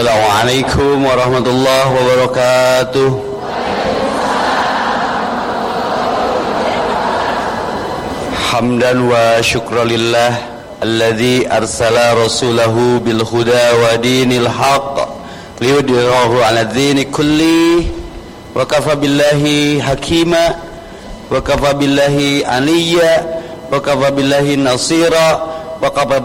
Assalamualaikum warahmatullahi wabarakatuh Hamdan wa syukralillah Alladhi arsala rasulahu bil huda wa dinil haq Liudirahu ala dini kulli Wa kafa billahi hakima Wa kafa billahi aliyya Wa kafa billahi nasira Wa kafa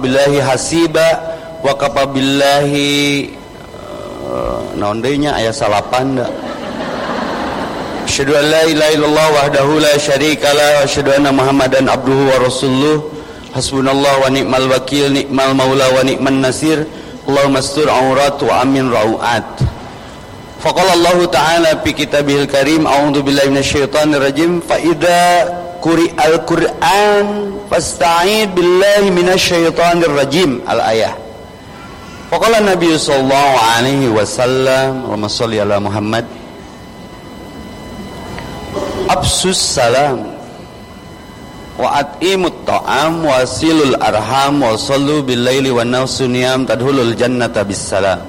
billahi hasiba wa kapabillahi uh, naon deui nya? Aya salapan da Asyhadu an la ilaha illallah wahdahu la syarika la wa asyhadu anna Muhammadan abduhu wa rasuluh. Hasbunallahu wa ni'mal wakil ni'mal maula wa ni'man nasir. Allahumma astur aurat amin rau'at. Faqala Allah Ta'ala fi kitabihil karim. A'udzu billahi minasyaitonir rajim. Fa idza quri'al Qur'an fasta'id billahi minasyaitonir rajim. Al ayah Faqala Nabi sallallahu alaihi wasallam, Allahumma shalli ala Muhammad. Absus salam wa at'imut ta'am wa silul arham wa sallu bil laili wan nafsu tadhulul jannata bis salam.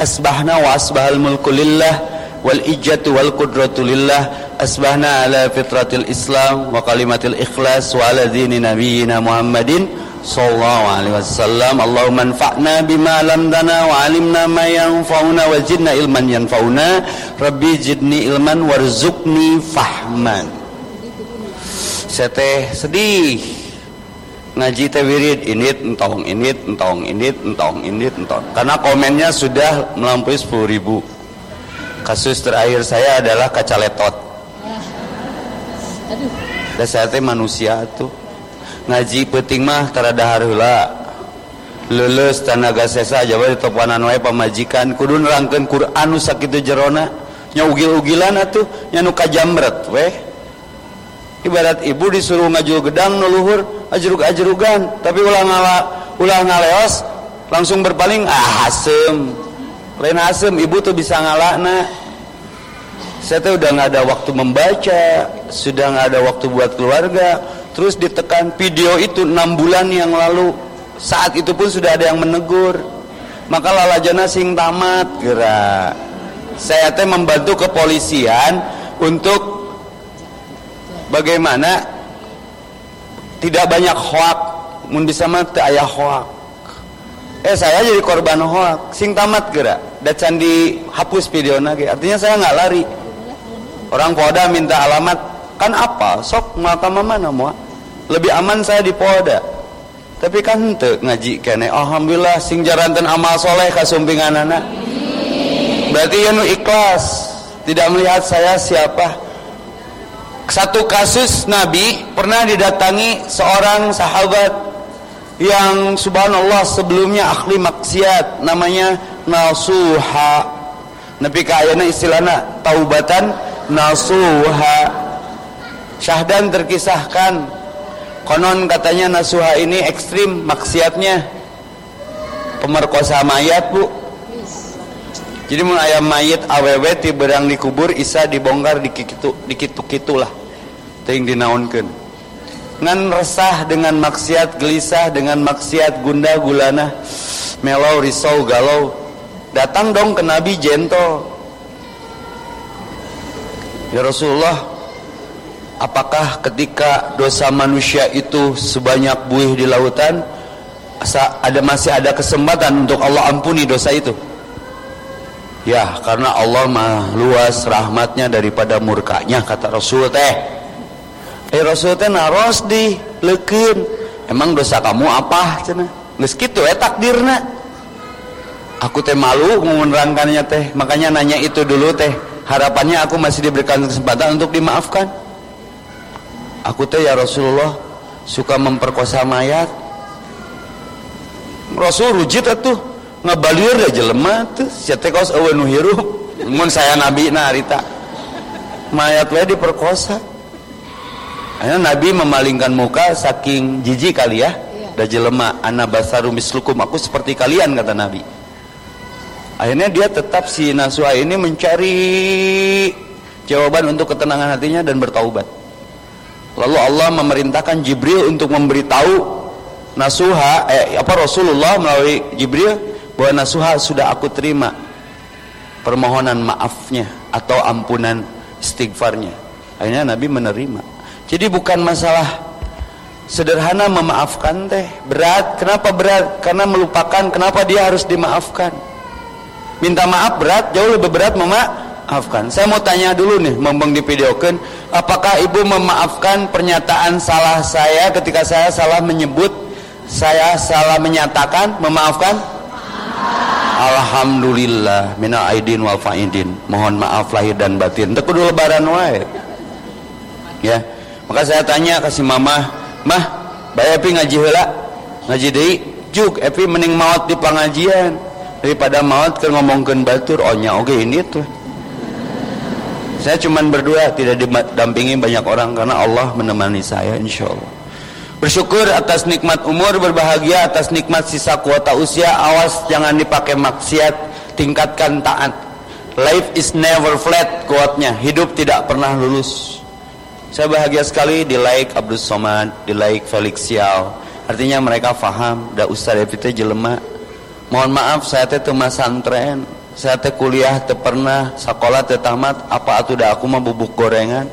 Asbahna wa asbahal mulku lillah wal ijatu wal qudratu lillah asbahna ala fitratil islam wa kalimatil ikhlas wa ala dini Muhammadin sallallahu alaihi wasallam Allahumma anfa'na bima lamdana wa 'alimna ma yanfa'una wa zidna ilman yanfa'una. Rabbi zidni ilman warzuqni fahman. Saya teh sedih. Ngaji teh wirid init entong init entong init entong init entong. Karena komennya sudah melampaui 10 ribu. Kasus terakhir saya adalah kaca letot dan saya teh manusia tuh ngaji peting mah tarada harula lulus tanaga sesa jawa di topanan wae pamajikan. Kudu nerangkeun Quran nu sakitu jerona. Nya ugil-ugilan atuh nya nu kajamret weh ibarat ibu disuruh ngajul gedang nu luhur ajrug-ajrugan. Tapi ulah ngala ulah ngaleos langsung berpaling ah asem. Lain asem ibu tuh bisa ngalakna. Saya tuh udah nggak ada waktu membaca sudah nggak ada waktu buat keluarga terus ditekan video itu enam bulan yang lalu. Saat itu pun sudah ada yang menegur. Maka lalajana sing tamat kira. Saya teh membantu kepolisian untuk bagaimana tidak banyak hoak. Mun bisa mah teu aya hoak. Eh saya jadi korban hoak. Sing tamat kira. Dan candi hapus video lagi artinya saya nggak lari. Orang Polda minta alamat. Kan apa sok makam mana mau lebih aman saya di Polda. Tapi kan ente ngaji kene alhamdulillah sing jaranten amal soleh kasumpingan anak berarti ya ikhlas tidak melihat saya siapa. Satu kasus Nabi pernah didatangi seorang sahabat yang subhanallah sebelumnya akhli maksiat namanya nasuha. Nabi kayana istilahnya taubatan nasuha. Syahdan terkisahkan konon katanya nasuha ini ekstrim maksiatnya. Pemerkosa mayat bu. Jadi mun ayam mayat aww ti berang dikubur isa dibongkar dikitu dikitu kitulah ting dinaunkeun. Ngan resah dengan maksiat gelisah dengan maksiat gunda gulana melau risau galau. Datang dong ke Nabi jento. Ya Rasulullah apakah ketika dosa manusia itu sebanyak buih di lautan ada masih ada kesempatan untuk Allah ampuni dosa itu? Ya karena Allah mah luas rahmatnya daripada murkanya kata Rasul teh. Eh Rasul teh naros di leken emang dosa kamu apa cina geus kitu eh takdirna. Aku teh malu menerangkannya teh. Makanya nanya itu dulu teh. Harapannya aku masih diberikan kesempatan untuk dimaafkan aku teh ya Rasulullah suka memperkosa mayat. Rasul rujit atuh ngabalir aja lemah tuh siate kaos eueuh nu hirup. Mun saya nabi na harita. Mayat we diperkosa. Akhirnya Nabi memalingkan muka saking jijik kali ya. Iya. dah jelema ana basaru mislukum. Aku seperti kalian kata Nabi. Akhirnya dia tetap si Nasuha ini mencari jawaban untuk ketenangan hatinya dan bertaubat Lalu Allah memerintahkan Jibril untuk memberitahu Nasuha eh apa Rasulullah melalui Jibril bahwa nasuha sudah aku terima. Permohonan maafnya atau ampunan istighfarnya. Akhirnya Nabi menerima. Jadi bukan masalah sederhana memaafkan teh. Berat. Kenapa berat? Karena melupakan kenapa dia harus dimaafkan. Minta maaf berat. Jauh lebih berat memaafkan saya mau tanya dulu nih membang di videokan apakah ibu memaafkan pernyataan salah saya ketika saya salah menyebut saya salah menyatakan? Memaafkan? Alhamdulillah mina aidin wal faidin. Mohon maaf lahir dan batin. Itu kudu lebaran wae ya maka saya tanya kasih mama mah bayar Epi ngaji hela ngaji deh juk Epi mending maut di pengajian. Daripada maut ke ngomongkan batur. Ohnya oke okay, ini tuh saya cuman berdua tidak didampingi banyak orang karena Allah menemani saya insya Allah bersyukur atas nikmat umur berbahagia atas nikmat sisa kuota usia awas jangan dipakai maksiat tingkatkan taat life is never flat kuatnya hidup tidak pernah lulus saya bahagia sekali di like Abdul Somad, di like Felix Xiao. Artinya mereka faham, da Ustaz Evita jelema. Mohon maaf saya teh teu santren. Saya teh kuliah teu pernah, sekolah teu tamat, apa atuh da aku mah bubuk gorengan.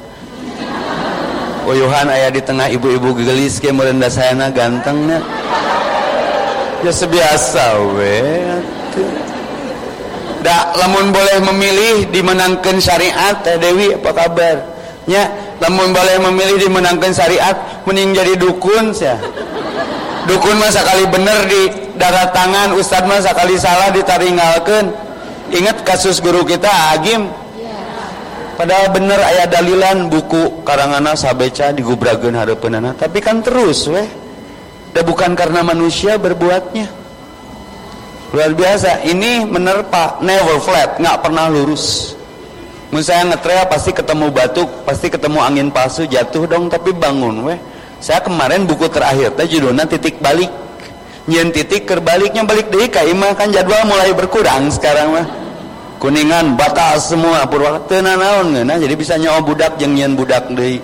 Uyuhan ayah di tengah ibu-ibu gelis ke merendah saya na gantengnya. Ya sebiasa we. Da lamun boleh memilih dimenangkan syariat Teh Dewi apa kabar? Nya namun boleh memilih dimenangkan syariat mending jadi dukun ya dukun masa kali bener di darat tangan ustad masa kali salah ditaringalkan ingat kasus guru kita Agim? Padahal bener ayat dalilan buku karangana sabeca digubragen harapanana tapi kan terus weh. Dan bukan karena manusia berbuatnya. Luar biasa ini menerpa never flat nggak pernah lurus. Saya ngetrail pasti ketemu batuk, pasti ketemu angin palsu jatuh dong tapi bangun weh. Saya kemarin buku terakhir teh judulnya titik balik. Nyen titik kerbaliknya balik deh kaimah kan jadwal mulai berkurang sekarang mah. Kuningan batal semua purwakarta naon nah jadi bisa nyawa budak jeung nyen budak deui.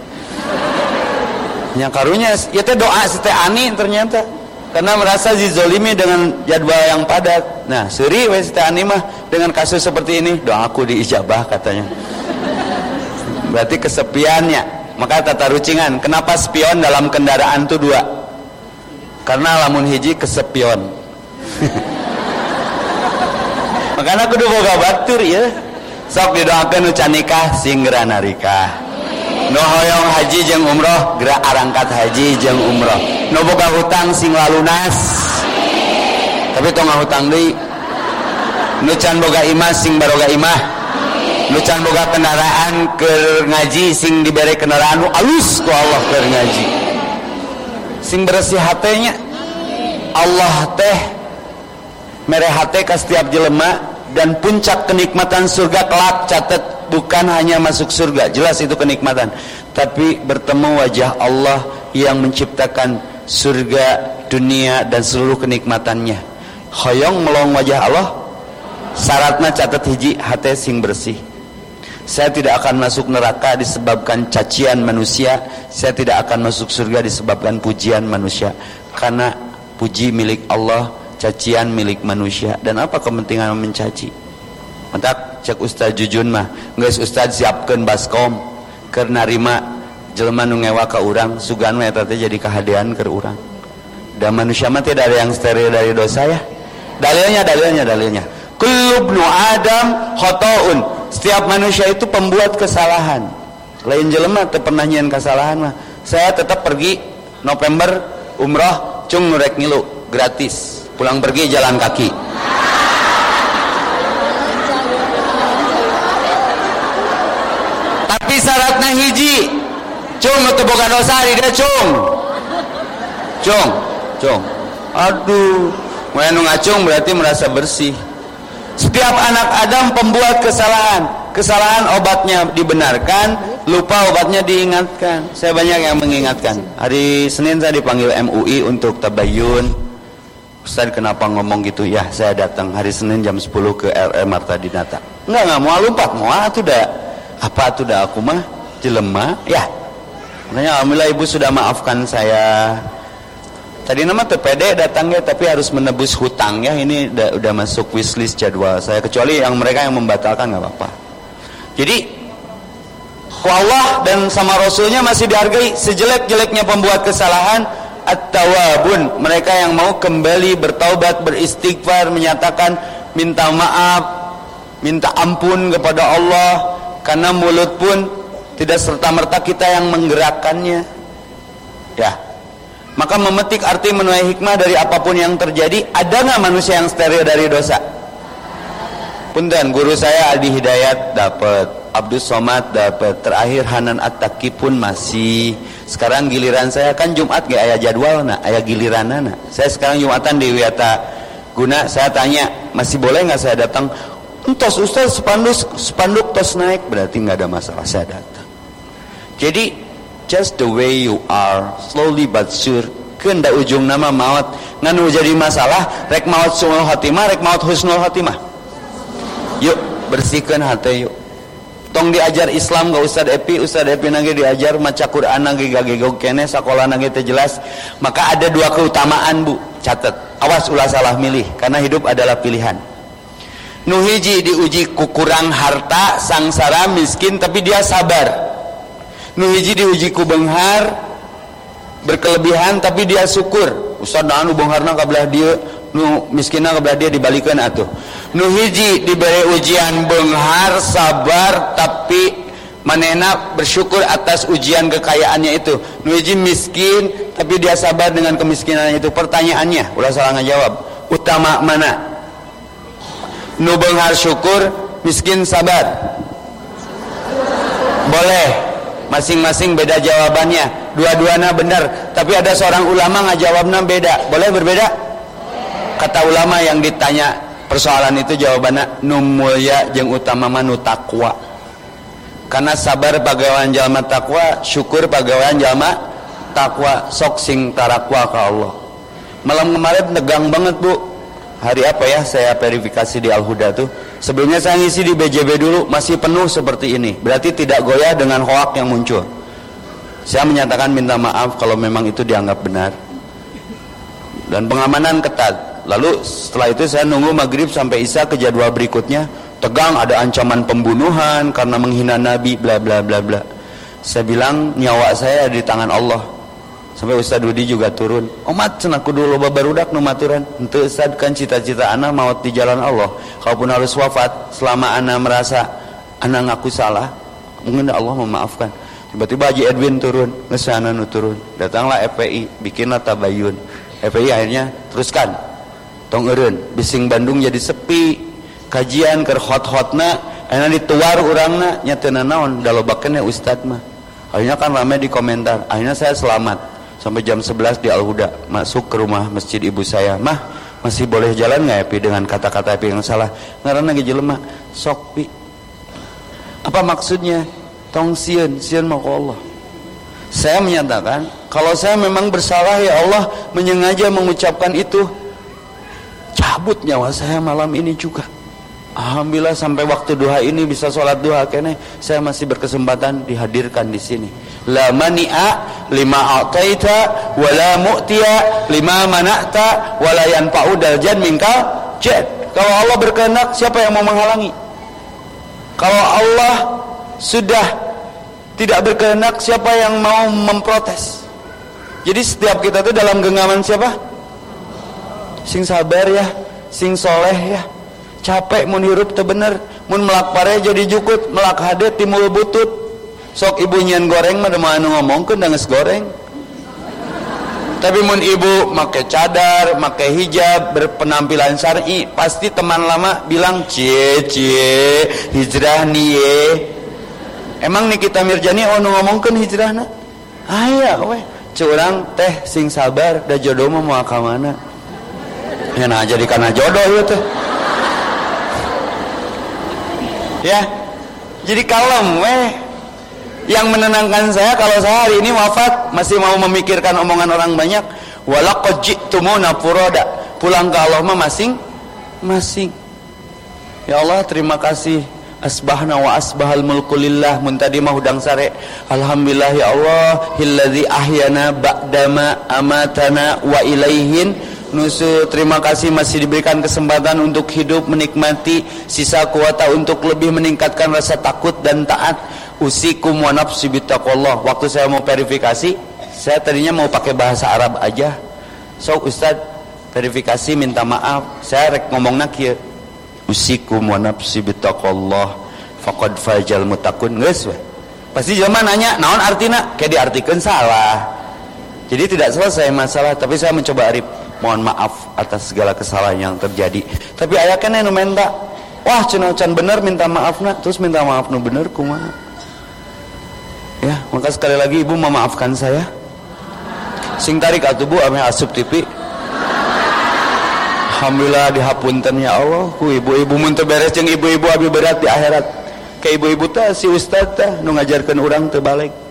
Nya karunya ya teh doa si ani ternyata. Karena merasa zizolimi dengan jadwal yang padat. Nah seri ani mah dengan kasus seperti ini doaku diijabah katanya. Berarti kesepiannya maka tata rucingan kenapa spion dalam kendaraan itu dua karena lamun hiji kesepion. Makanya aku dulu boga batur ya. Sok didoakan ucan nikah singgera narikah. No hoyong haji jeng umroh gerak arangkat haji jeng umroh. No boga hutang sing lalunas. Tapi tong hutang deui. Nu can boga imah sing baroga imah. Nu can boga kendaraan ke ngaji sing diberi kendaraan alus ku Allah ke ngaji sing bersih hatenya. Allah teh mere hate ka setiap jelema dan puncak kenikmatan surga kelak catat bukan hanya masuk surga. Jelas itu kenikmatan. Tapi bertemu wajah Allah yang menciptakan surga dunia dan seluruh kenikmatannya. Hoyong melong wajah Allah. Syaratnya catat hiji hati sing bersih saya tidak akan masuk neraka disebabkan cacian manusia. Saya tidak akan masuk surga disebabkan pujian manusia. Karena puji milik Allah cacian milik manusia. Dan apa kepentingan mencaci? Mentak cek Ustaz Jujun mah. Nggak Ustaz siapkan baskom. Karena rima jelema nu ngewa ka urang. Sugan eta jadi kehadian ke urang. Dan manusia mah tidak ada yang steril dari dosa ya. Dalilnya dalilnya dalilnya kulubnu adam khotoun. Setiap manusia itu pembuat kesalahan. Lain jelema teu pernah nyian kesalahan mah. Saya tetap pergi November umroh cung nurek ngilu gratis. Pulang pergi jalan kaki. Syaratnya hiji. Cung atau boga dosa di dia cung. Cung cung. Aduh mau ngacung berarti merasa bersih setiap anak Adam pembuat kesalahan. Kesalahan obatnya dibenarkan lupa obatnya diingatkan. Saya banyak yang mengingatkan. Hari Senin saya dipanggil MUI untuk tabayun. Ustaz kenapa ngomong gitu? Ya saya datang hari Senin jam 10 ke RR Marta Dinata enggak enggak mau lupa. Mau tuh dah. Apa tuh dah? Aku mah jelema. Ya. Makanya alhamdulillah ibu sudah maafkan saya tadi nama terpede datangnya tapi harus menebus hutang ya ini udah, udah masuk wishlist jadwal saya kecuali yang mereka yang membatalkan nggak apa-apa. Jadi Allah dan sama Rasulnya masih dihargai sejelek-jeleknya pembuat kesalahan. At-tawabun mereka yang mau kembali bertaubat beristighfar menyatakan minta maaf minta ampun kepada Allah. Karena mulut pun tidak serta-merta kita yang menggerakkannya. Ya maka memetik arti menuai hikmah dari apa pun yang terjadi ada nggak manusia yang steril dari dosa? Punten guru saya Adi Hidayat dapat Abdus Somad dapat terakhir Hanan At-Taki pun masih. Sekarang giliran saya kan Jumat gak ayah jadwal nak ayah giliran nak saya sekarang Jumatan di Wiata Guna saya tanya masih boleh nggak saya datang? Entos Ustaz spanduk spanduk tos naik berarti nggak ada masalah saya datang. Jadi just the way you are. Slowly but sure. Kenda ujung nama maut. Nganu jadi masalah rek maut sunul hatimah rek maut husnul hatimah yuk bersihkan hati yuk. Tong diajar Islam gak Ustad Epi Ustad Epi nage diajar maca Quran nage gagego kene sekolah nage teh jelas maka ada dua keutamaan bu. Catat. Awas ulah salah milih karena hidup adalah pilihan. Nuhiji diuji kukurang harta sangsara miskin tapi dia sabar nuhiji diuji ku benghar berkelebihan tapi dia syukur. Ustad anu bengharna kabelah dia nu miskinna kebelah dia dibalikan atuh. Nu hiji diberi ujian benghar sabar tapi manena bersyukur atas ujian kekayaannya itu. Nu hiji miskin tapi dia sabar dengan kemiskinannya itu. Pertanyaannya ulah salah ngajawab utama mana? Nu benghar syukur miskin sabar? Boleh masing-masing beda jawabannya. Dua-duanya benar tapi ada seorang ulama ngajawabnya beda. Boleh berbeda? Kata ulama yang ditanya persoalan itu jawabannya numulya jeng utama manu takwa karena sabar pagawean jalma takwa syukur pagawean jalma takwa sok sing tarakwa ke Allah. Malam kemarin negang banget bu hari apa ya saya verifikasi di Al-Huda tuh sebelumnya saya ngisi di BJB dulu masih penuh seperti ini berarti tidak goyah dengan hoak yang muncul saya menyatakan minta maaf kalau memang itu dianggap benar dan pengamanan ketat Lalu setelah itu saya nunggu maghrib sampai isya ke jadwal berikutnya. Tegang ada ancaman pembunuhan karena menghina Nabi bla bla bla bla. Saya bilang nyawa saya di tangan Allah. Sampai Ustaz Dudi juga turun. Omat cenaku dulu babarudak nu maturan. Henteu Ustaz kan cita-cita ana maut di jalan Allah. Kalaupun harus wafat selama ana merasa ana ngaku salah, mungkin Allah memaafkan. Tiba-tiba Haji Edwin turun, ngesana nu turun. Datanglah FPI, bikinlah tabayun. FPI akhirnya teruskan tong eureun bising Bandung jadi sepi kajian ke hot-hotna enak dituar urangna nya teu naon dalobakeun ya ustad mah akhirnya kan ramai di komentar akhirnya saya selamat sampai jam 11 di Al-Huda. Masuk ke rumah masjid ibu saya. Mah masih boleh jalan nggak ya pi dengan kata-kata pi yang salah? Ngaranna ge jelema. Sok pi. Apa maksudnya? Tong sieun sieun mah Allah. Saya menyatakan kalau saya memang bersalah ya Allah menyengaja mengucapkan itu cabut nyawa saya malam ini juga Alhamdulillah sampai waktu duha ini bisa sholat duha kene. Saya masih berkesempatan dihadirkan di sini. La mani'a lima ataita wala mu'tiya lima mana'ta wala yanfa'u daljan minka jad kalau Allah berkehendak siapa yang mau menghalangi? Kalau Allah sudah tidak berkehendak siapa yang mau memprotes? Jadi setiap kita itu dalam genggaman siapa? Sing sabar ya sing soleh ya capek mun hirup teu bener mun melak pare jadi jukut melak hade timul butut. Sok ibu nyian goreng mah anu ngomongkeun da goreng. Tapi mun ibu make cadar make hijab berpenampilan syar'i pasti teman lama bilang cie cie hijrah nih emang Nikita Mirjani oh nu ngomongkeun hijrahna aya we curang teh sing sabar da jodoh mah moal ka mana? Ya nah jadi karena jodoh itu ya. Jadi kalem weh. Yang menenangkan saya kalau saya hari ini wafat masih mau memikirkan omongan orang banyak. Walaqad pulang ke Allah masing masing. Ya Allah terima kasih. Asbahna wa asbahal mulku lillah. Mun tadi mah hudang sare. Alhamdulillah ya Allah. Hilladzi ahyana ba'dama amatana wa ilaihin nusu terima kasih masih diberikan kesempatan untuk hidup menikmati sisa kuota untuk lebih meningkatkan rasa takut dan taat. Usikum wa nafsi waktu saya mau verifikasi saya tadinya mau pakai bahasa Arab aja. So Ustaz verifikasi minta maaf. Saya rek ngomongna kieu usikum wa nafsi bittaqallah faqad fajal mutakun geus pasti zaman nanya naon artina kayak diartikan salah jadi tidak selesai masalah tapi saya mencoba arif mohon maaf atas segala kesalahan yang terjadi. Tapi ayah kan nu minta wah cenah can bener minta maaf nak. Terus minta maaf nu bener kumaha ya maka sekali lagi ibu memaafkan saya. Sing tarik atuh bu ame asup TV Alhamdulillah dihapunten ya Allah. Ku ibu-ibu mun teu beres jeung ibu-ibu abi berat di akhirat. Ke ibu-ibu teh si ustaz teh nu ngajarkeun urang teu balik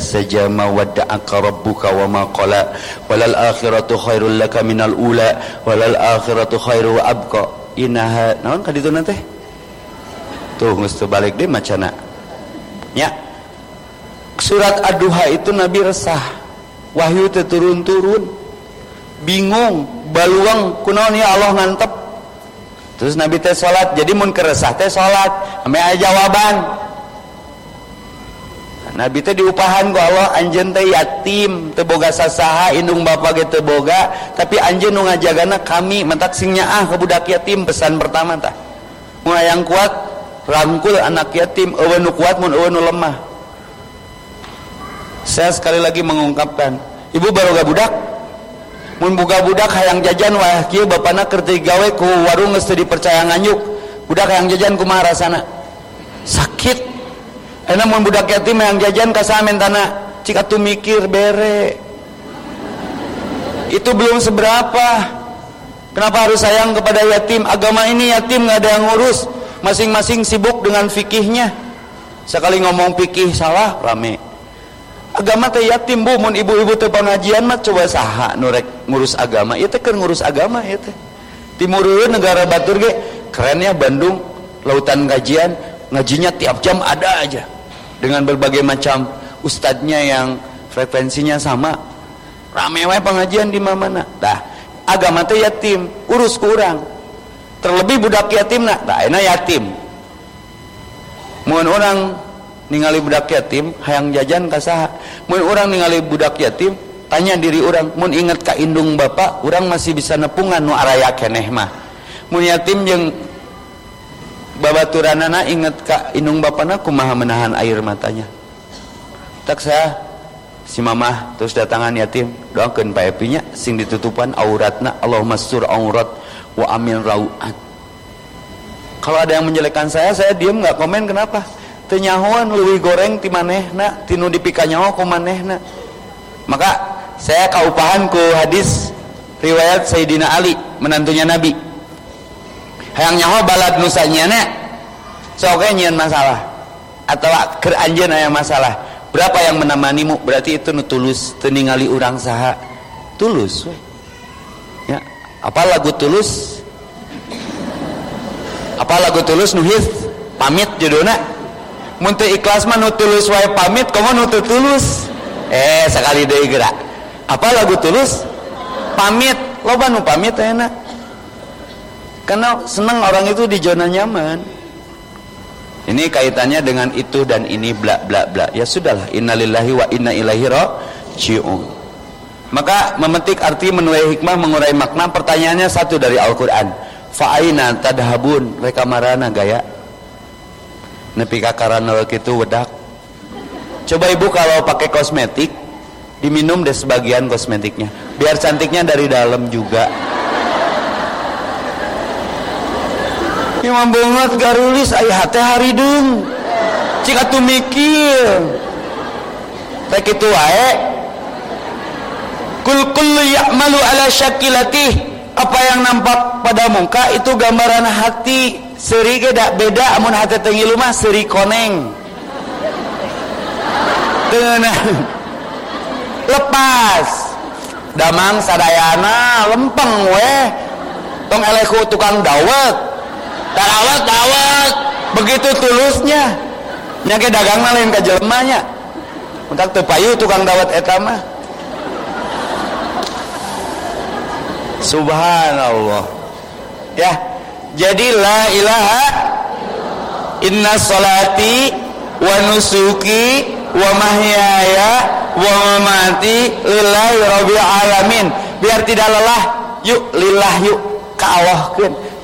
sajama wadda'aka rabbuka wa ma qala walal akhiratu khairul laka minal ula walal akhiratu khairu wa abqa inaha naon ka ditu teh tuh geus balik deui macana. Nya surat ad-duha itu nabi resah. Wahyu teh turun-turun bingung baluang kunaon ya Allah ngantep. Terus nabi teh salat jadi mun keresah teh salat ame jawaban Nabi teh diupahan ku Allah anjeun teh yatim teu boga sasaha indung bapa ge teu boga tapi anjeun nu ngajagana kami mentak sing nyaah ka budak yatim pesan pertama tah. Mulai yang kuat rangkul anak yatim eueun nu kuat mun eueun nu lemah. Saya sekali lagi mengungkapkan ibu baru gak budak? Mun boga budak hayang jajan wah kieu bapana keur gawe ku warung geus dipercaya nganyuk. Budak hayang jajan kumaha rasana? Sakit Enak mun budak yatim yang jajan kasamen tanah. Cik atuh mikir bere. Itu belum seberapa. Kenapa harus sayang kepada yatim? Agama ini yatim nggak ada yang ngurus. Masing-masing sibuk dengan fikihnya. Sekali ngomong fikih salah rame. Agama teh yatim bu. Mun ibu-ibu teh pengajian mah coba saha nurek ngurus agama. Itu kan ngurus agama ya teh. Timur negara batur ge keren ya Bandung. Lautan kajian ngajinya tiap jam ada aja dengan berbagai macam ustadznya yang frekuensinya sama. Rame wae pengajian di mana dah agama teh yatim urus kurang. Terlebih budak yatim nah dah enak yatim. Mun orang ningali budak yatim hayang jajan kasaha mun orang ningali budak yatim tanya diri orang mun inget ka indung bapak orang masih bisa nepungan nu araya keneh mah? Mun yatim jeung babaturanana inget kak inung bapana kumaha menahan air matanya. Tak saya si mamah terus datangan yatim doakan pak epinya sing ditutupan auratna Allahumma sur aurat wa amin rauat. Kalau ada yang menjelekkan saya saya diem nggak komen kenapa? Tenyahuan lebih goreng ti manehna tinu dipikanyaho ku manehna. Maka saya kaupahan ku hadis riwayat Sayyidina Ali menantunya Nabi hayang nyaho balad nusanya nek. Soke nyian masalah. Atau ker anjeun masalah. Berapa yang menemanimu? Berarti itu nu tulus. Teu ningali urang saha. Tulus ya apa lagu tulus? Apa lagu tulus nu pamit judulna. Mun teu ikhlas mah nu tulus wae pamit komo nu tulus? Eh sekali deui gerak. Apa lagu tulus? Pamit. Loba nu pamit enak karena senang orang itu di zona nyaman. Ini kaitannya dengan itu dan ini bla bla bla. Ya sudahlah innalillahi wa inna ilaihi raji'un. Maka memetik arti menuai hikmah mengurai makna pertanyaannya satu dari Al-Quran. Fa'aina tadhabun. Mereka marana gaya? Nepi kakarana itu wedak. Coba ibu kalau pakai kosmetik diminum deh sebagian kosmetiknya. Biar cantiknya dari dalam juga Imam banget garulis ayah teh hari dong cika tuh mikir. Tak itu wae. Kul kullu ya'malu ala syakilatih apa yang nampak pada muka itu gambaran hati. Seri beda beda amun hati tengilu mah seri koneng. Dengan lepas. Damang sadayana lempeng weh tong eleku tukang dawet begitu tulusnya. Nyake dagang lain ke jelemanya untuk tepayu tukang dawat etama subhanallah. Ya jadi la ilaha inna salati wa nusuki wa mahyaya wa mamati lillahi rabbil alamin. Biar tidak lelah yuk lillah yuk ke Allah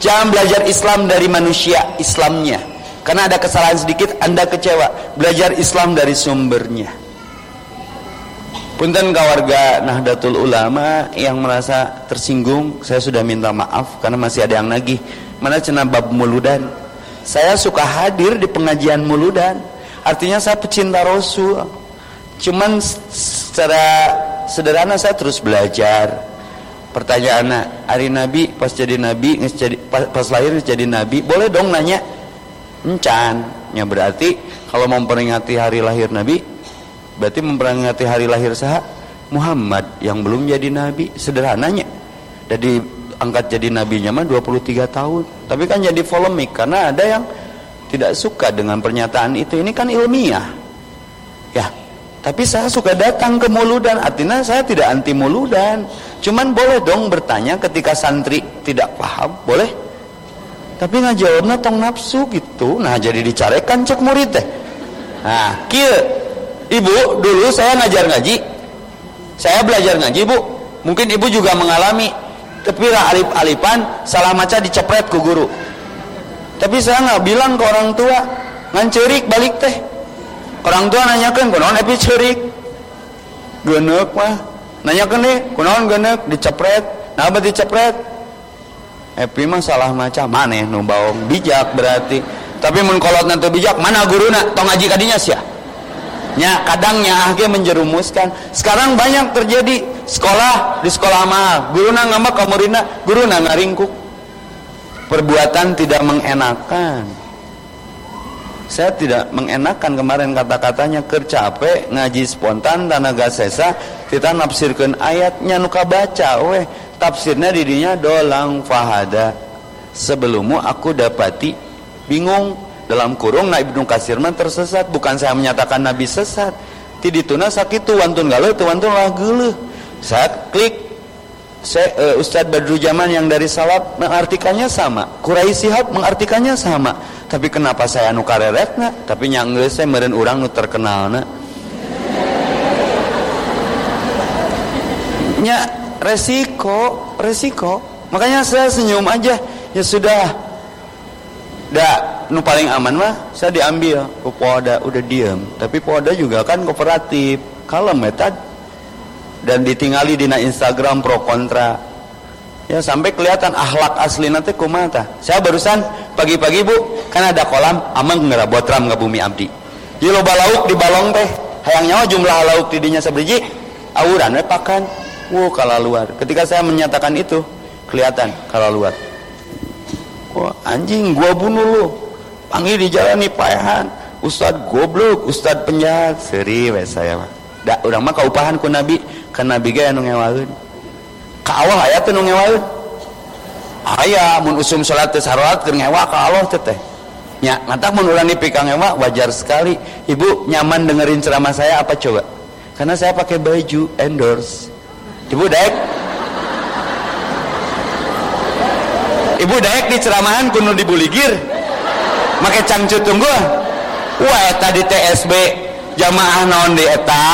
jangan belajar Islam dari manusia Islamnya. Karena ada kesalahan sedikit anda kecewa. Belajar Islam dari sumbernya. Punten warga Nahdlatul Ulama yang merasa tersinggung saya sudah minta maaf karena masih ada yang nagih. Mana cina bab muludan? Saya suka hadir di pengajian muludan. Artinya saya pecinta Rasul. Cuman secara sederhana saya terus belajar pertanyaan hari nabi pas jadi nabi jadi pas, pas lahir jadi nabi boleh dong nanya? Encan. Ya berarti kalau memperingati hari lahir nabi berarti memperingati hari lahir sah Muhammad yang belum jadi nabi. Sederhananya. Jadi angkat jadi nabinya mah 23 tahun. Tapi kan jadi polemik karena ada yang tidak suka dengan pernyataan itu. Ini kan ilmiah. Ya tapi saya suka datang ke muludan. Artinya saya tidak anti muludan. Cuman boleh dong bertanya ketika santri tidak paham boleh? Tapi ngajawabnya tong nafsu gitu. Nah jadi dicarekan cek murid teh nah kia. Ibu dulu saya ngajar ngaji. Saya belajar ngaji bu. Mungkin ibu juga mengalami. Tapi alip alipan salah maca dicepret ke guru. Tapi saya nggak bilang ke orang tua ngancerik balik teh orang tua nanyakan kunaon epi cerik genek mah. Nanyakan nih kunaon genek dicepret. Nah dicepret. Epi mah salah macam mana nu bawang bijak berarti. Tapi mun kolot nanti bijak mana guruna? Tong ngaji kadinya sia? Nya kadangnya akhirnya menjerumuskan. Sekarang banyak terjadi sekolah di sekolah mahal guruna ngambak kamurina guruna ngaringkuk. Perbuatan tidak mengenakan saya tidak mengenakan kemarin kata-katanya kercape ngaji spontan tanaga sesa kita nafsirkan ayatnya nuka baca weh. Tafsirnya didinya dolang fahada. Sebelummu aku dapati bingung. Dalam kurung na Ibnu Kasir man tersesat. Bukan saya menyatakan Nabi sesat. Ti dituna sakit wantun galau itu wantun lah geuleuh saya klik saya, uh, Ustadz Badru Jaman yang dari Salab mengartikannya sama. Kurai Sihab mengartikannya sama. Tapi kenapa saya anu kareretna? Tapi nyanggeus saya meren orang nu terkenal na nya resiko resiko. Makanya saya senyum aja. Ya sudah. Dah nu paling aman mah saya diambil. Ke Poda udah diem. Tapi Poda juga kan kooperatif. Kalem ya dan ditinggali di Instagram pro kontra. Ya sampai kelihatan akhlak asli nanti kumata. Saya barusan pagi-pagi bu kan ada kolam amang nggak botram ke bumi abdi. Di loba lauk di balong teh. Hayang nyawa jumlah lauk di dinya seberji awuran we pakan. Wow kalau luar. Ketika saya menyatakan itu kelihatan kalau luar. Wah anjing gua bunuh lu. Panggil di jalan nih payahan ustad goblok ustad penjahat. Seri saya mah dak urang mah kaupahan ku nabi kan nabi ge anu ngewaeun ka Allah aya teh nu ngewaeun aya mun usum salat teh salat keur ngewa ka Allah teh teh. Nya ngatak mun ulah nipika ngewa wajar sekali. Ibu nyaman dengerin ceramah saya apa coba? Karena saya pakai baju endorse. Ibu daek? Ibu daek di ceramahan kuno dibuligir. Make cangcut tunggu. Wah eta di TSB jamaah naon di eta?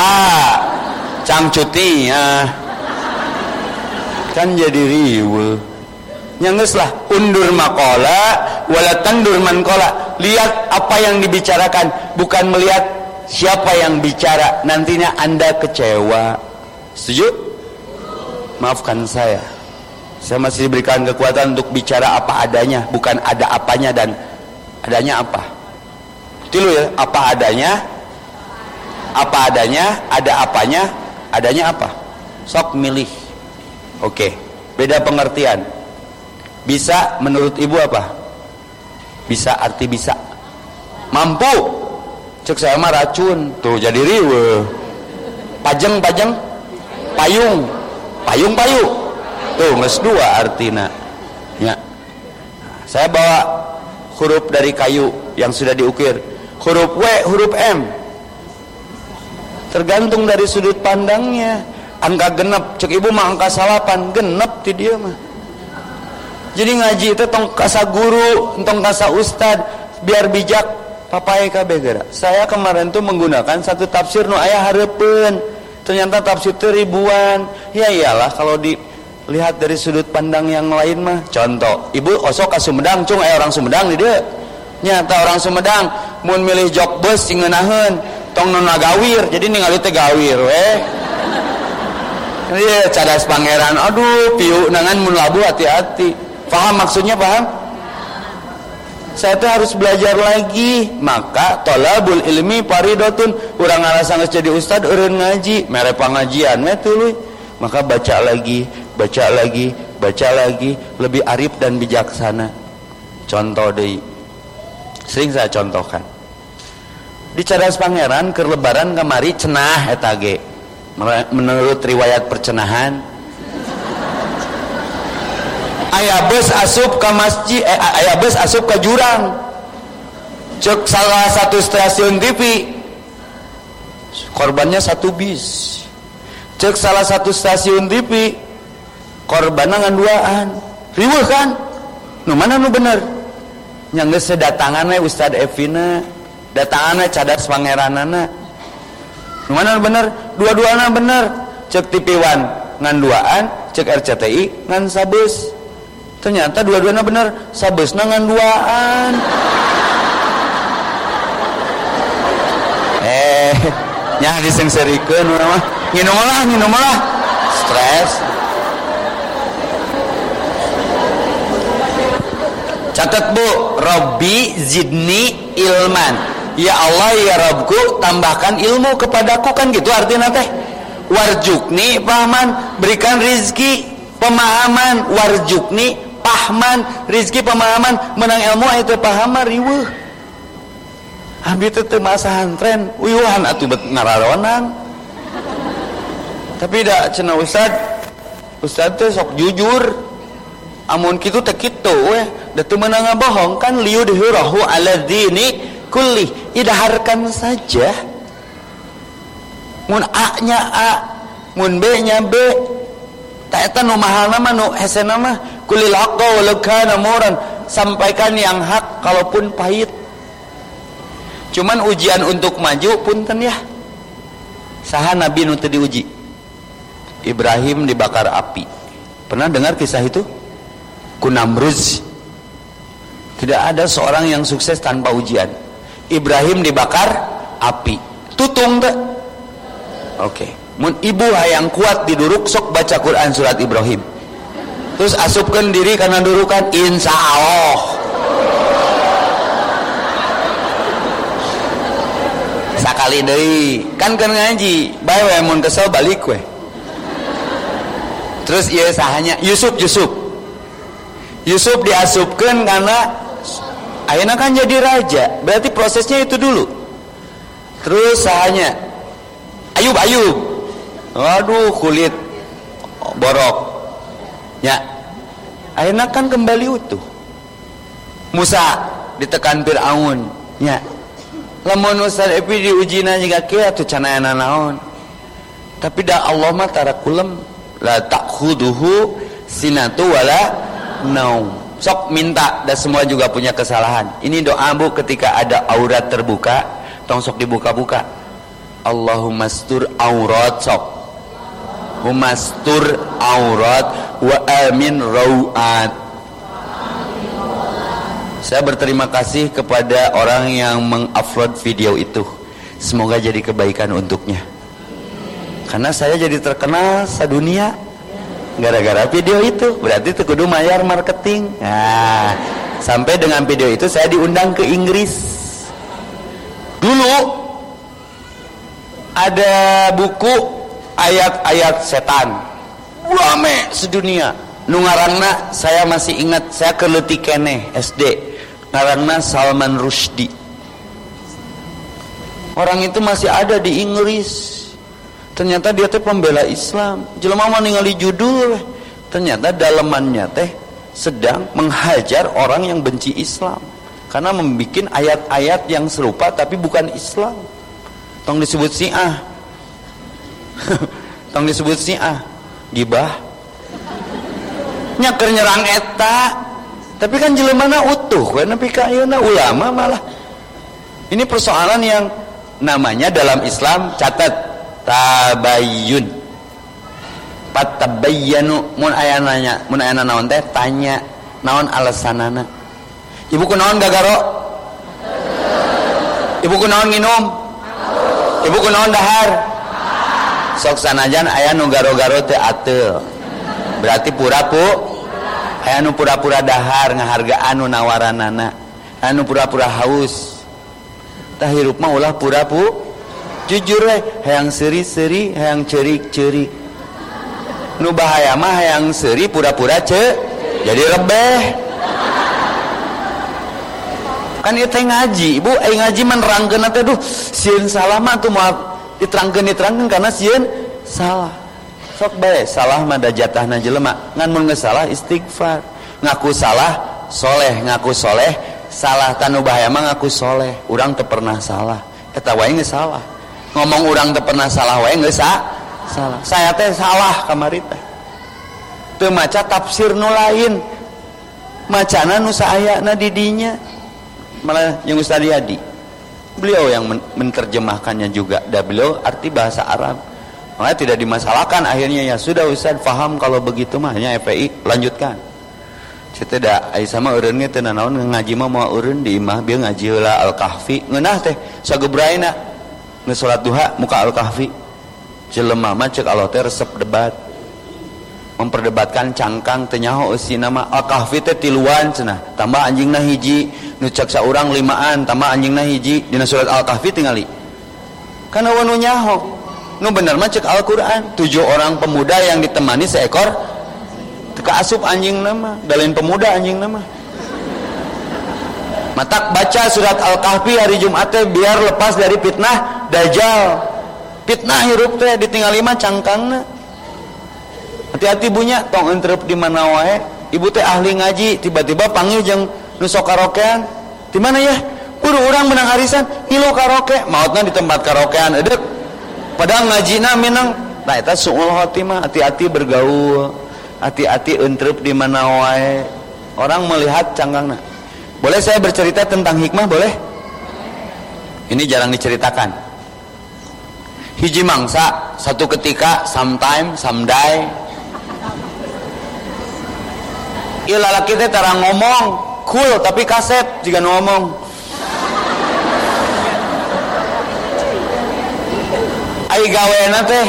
Cangcuti ya kan jadi riwe nyanges lah undur makola wala tandur mankola. Lihat apa yang dibicarakan bukan melihat siapa yang bicara. Nantinya anda kecewa. Setuju? Maafkan saya. Saya masih diberikan kekuatan untuk bicara apa adanya bukan ada apanya dan adanya apa. Tilu ya apa adanya apa adanya ada apanya adanya apa sok milih Oke, beda pengertian. Bisa menurut ibu apa? Bisa arti bisa. Mampu. Cek saya mah racun. Tuh jadi riwe. Pajeng pajeng. Payung. Payung payu. Tuh nges dua artina. Ya. Saya bawa huruf dari kayu yang sudah diukir huruf W huruf M tergantung dari sudut pandangnya. Angka genep cek ibu mah angka salapan. Genep ti dia mah. Jadi ngaji itu tong kasa guru tong kasa ustad biar bijak. Papai kabeh geura saya kemarin tuh menggunakan satu tafsir nu aya hareupeun ternyata tafsir itu ribuan. Ya iyalah kalau dilihat dari sudut pandang yang lain mah. Contoh ibu osok ke Sumedang cung aya orang Sumedang di dia nyata orang Sumedang mau milih jok bus ngeunaheun tong nona gawir jadi ningali teh gawir we iya cadas pangeran. Aduh piu nangan mun labu hati-hati. Paham maksudnya paham? Saya tuh harus belajar lagi. Maka tolabul ilmi paridotun. Kurang ngerasa jadi ustad urun ngaji. Mere pengajian me tuluy maka baca lagi baca lagi baca lagi. Lebih arif dan bijaksana. Contoh deh sering saya contohkan di cadas pangeran ke lebaran kemari cenah etage menurut riwayat percenahan. Ayah bus asup ke masjid eh, ayah bus asup ke jurang. Cek salah satu stasiun TV korbannya satu bis. Cek salah satu stasiun TV korbannya nganduaan riweh kan? Nu mana nu bener? Yang geus sedatangan we Ustad Evina datangan we cadas pangeranana mana bener? Dua-duana bener. Cek tipiwan ngan duaan cek RCTI ngan sabus ternyata dua-duana bener sabusna ngan duaan. Eh nyah disengserikan mah. Nginum lah nginum lah. Stres. Catat bu. Robbi zidni ilman ya Allah ya Robku tambahkan ilmu kepadaku. Kan gitu artinya teh? Warjukni pahaman berikan rizki pemahaman. Warjukni pahman rizki pemahaman. Menang ilmu itu pahaman riwuh Abi itu masa hantren. Uyuhan atuh bet ngararonan tapi dak cenah ustad. Ustad teh sok jujur. Amun kitu teh kitu we da teu kan liyudhirahu ala dini kulli idaharkan saja. Mun a nya a mun b nya b. Tak eta nu mahalna mah nu hesena mah kulil haqqa walau kana sampaikan yang hak kalaupun pahit. Cuman ujian untuk maju punten ya. Saha nabi nu diuji? Ibrahim dibakar api. Pernah dengar kisah itu? Kunamruz. Tidak ada seorang yang sukses tanpa ujian Ibrahim dibakar api. Tutung tak oke. Okay. mun ibu yang kuat diduruk sok baca Quran surat Ibrahim. Terus asupkan diri karena durukan insya Allah. Sakali deh kan kan ngaji bae mun kesel balik we. Terus iya sahanya Yusuf Yusuf. Yusuf diasupkan karena akhirnya kan jadi raja. Berarti prosesnya itu dulu. Terus sahanya Ayub Ayub. Waduh kulit borok. Ya akhirnya kan kembali utuh. Musa ditekan Fir'aun. Ya lamun Ustaz Epi diuji juga kia tuh canayana naon? Tapi dah Allah mah tara kulem la takhuduhu sinatu wala naum sok minta dan semua juga punya kesalahan. Ini doa bu ketika ada aurat terbuka tong sok dibuka-buka. Allahumma stur aurat sok. Humastur aurat wa amin rawat saya berterima kasih kepada orang yang mengupload video itu. Semoga jadi kebaikan untuknya. Karena saya jadi terkenal sedunia gara-gara video itu. Berarti itu kudu mayar marketing. Nah sampai dengan video itu saya diundang ke Inggris. Dulu ada buku ayat-ayat setan. Rame sedunia. Nungarangna saya masih ingat saya ke kene SD ngarangna Salman Rushdie. Orang itu masih ada di Inggris ternyata dia teh pembela Islam. Jelema ningali judul ternyata dalemannya teh sedang menghajar orang yang benci Islam. Karena membuat ayat-ayat yang serupa tapi bukan Islam. Tong disebut si'ah tong disebut si'ah gibah. Nyaker nyerang eta. Tapi kan jelemana utuh kan tapi kayaknya ulama malah. Ini persoalan yang namanya dalam Islam catat tabayun patabayyanu. Mun aya nanya mun aya naon teh? Tanya. Naon alasanana? Ibu naon gagaro? Ibu naon nginum? Ibu naon dahar? Sok sanajan aya nu garo-garo teu ateul berarti pura-pu aya nu pura-pura dahar ngahargaan nu nawaranana. Anu pura-pura haus. Tah hirup mah ulah pura-pu jujur we hayang seri-seri hayang cerik-cerik nu bahaya mah hayang seri pura-pura ce jadi rebeh. Kan itu ngaji ibu eh ngaji menerangkan nanti duh sieun salah mah tuh mau diterangkan diterangkan karena sieun salah. Sok baik salah mah da jatahna jelema. Ngan mun salah istighfar. Ngaku salah soleh. Ngaku soleh salah tanu bahaya mah ngaku soleh. Urang teu pernah salah. Eta wae salah ngomong urang teu pernah salah wae geus sa? Salah. Saya teh salah kamari teh. Teu maca tafsir nu lain. Macana nu saayana di dinya malah yang Ustaz Yadi. Beliau yang men menerjemahkannya juga. Dan beliau arti bahasa Arab. Makanya tidak dimasalahkan. Akhirnya ya sudah Ustaz faham kalau begitu mah. Hanya FPI lanjutkan. Cete da ai sama eureun ge teu naon ngaji mah moal eureun di imah bieu ngaji heula Al-Kahfi. Ngeunah teh sagebraina salat duha muka Al-Kahfi. Jelema mah cek Allah teh resep debat. Memperdebatkan cangkang teu nyaho eusi nama Al-Kahfi teh tiluan cenah. Tambah anjingna hiji nu cek saurang limaan tambah anjingna hiji dina surat Al-Kahfi tingali. Kana nu nyaho nu bener mah Al-Quran tujuh orang pemuda yang ditemani seekor teka asup anjing nama dalin pemuda anjing nama matak baca surat Al-Kahfi hari Jumat biar lepas dari fitnah Dajjal. Fitnah hirup teh ditinggal lima cangkangna. Hati-hati bunya tong entrep di mana wae. Ibu teh ahli ngaji tiba-tiba panggil jeng nusok karaokean. Di mana ya? Buru orang menang arisan ngilu karaoke. Mautnya di tempat karaokean edek. Padahal ngajina minang. Nah itu suul khotimah hati-hati bergaul. Hati-hati entrep di mana wae. Orang melihat cangkangna boleh saya bercerita tentang hikmah boleh? Ini jarang diceritakan. Hiji mangsa satu ketika sometime someday. Iya lalaki teh tarang ngomong cool tapi kaset jika ngomong. Ai gaweana teh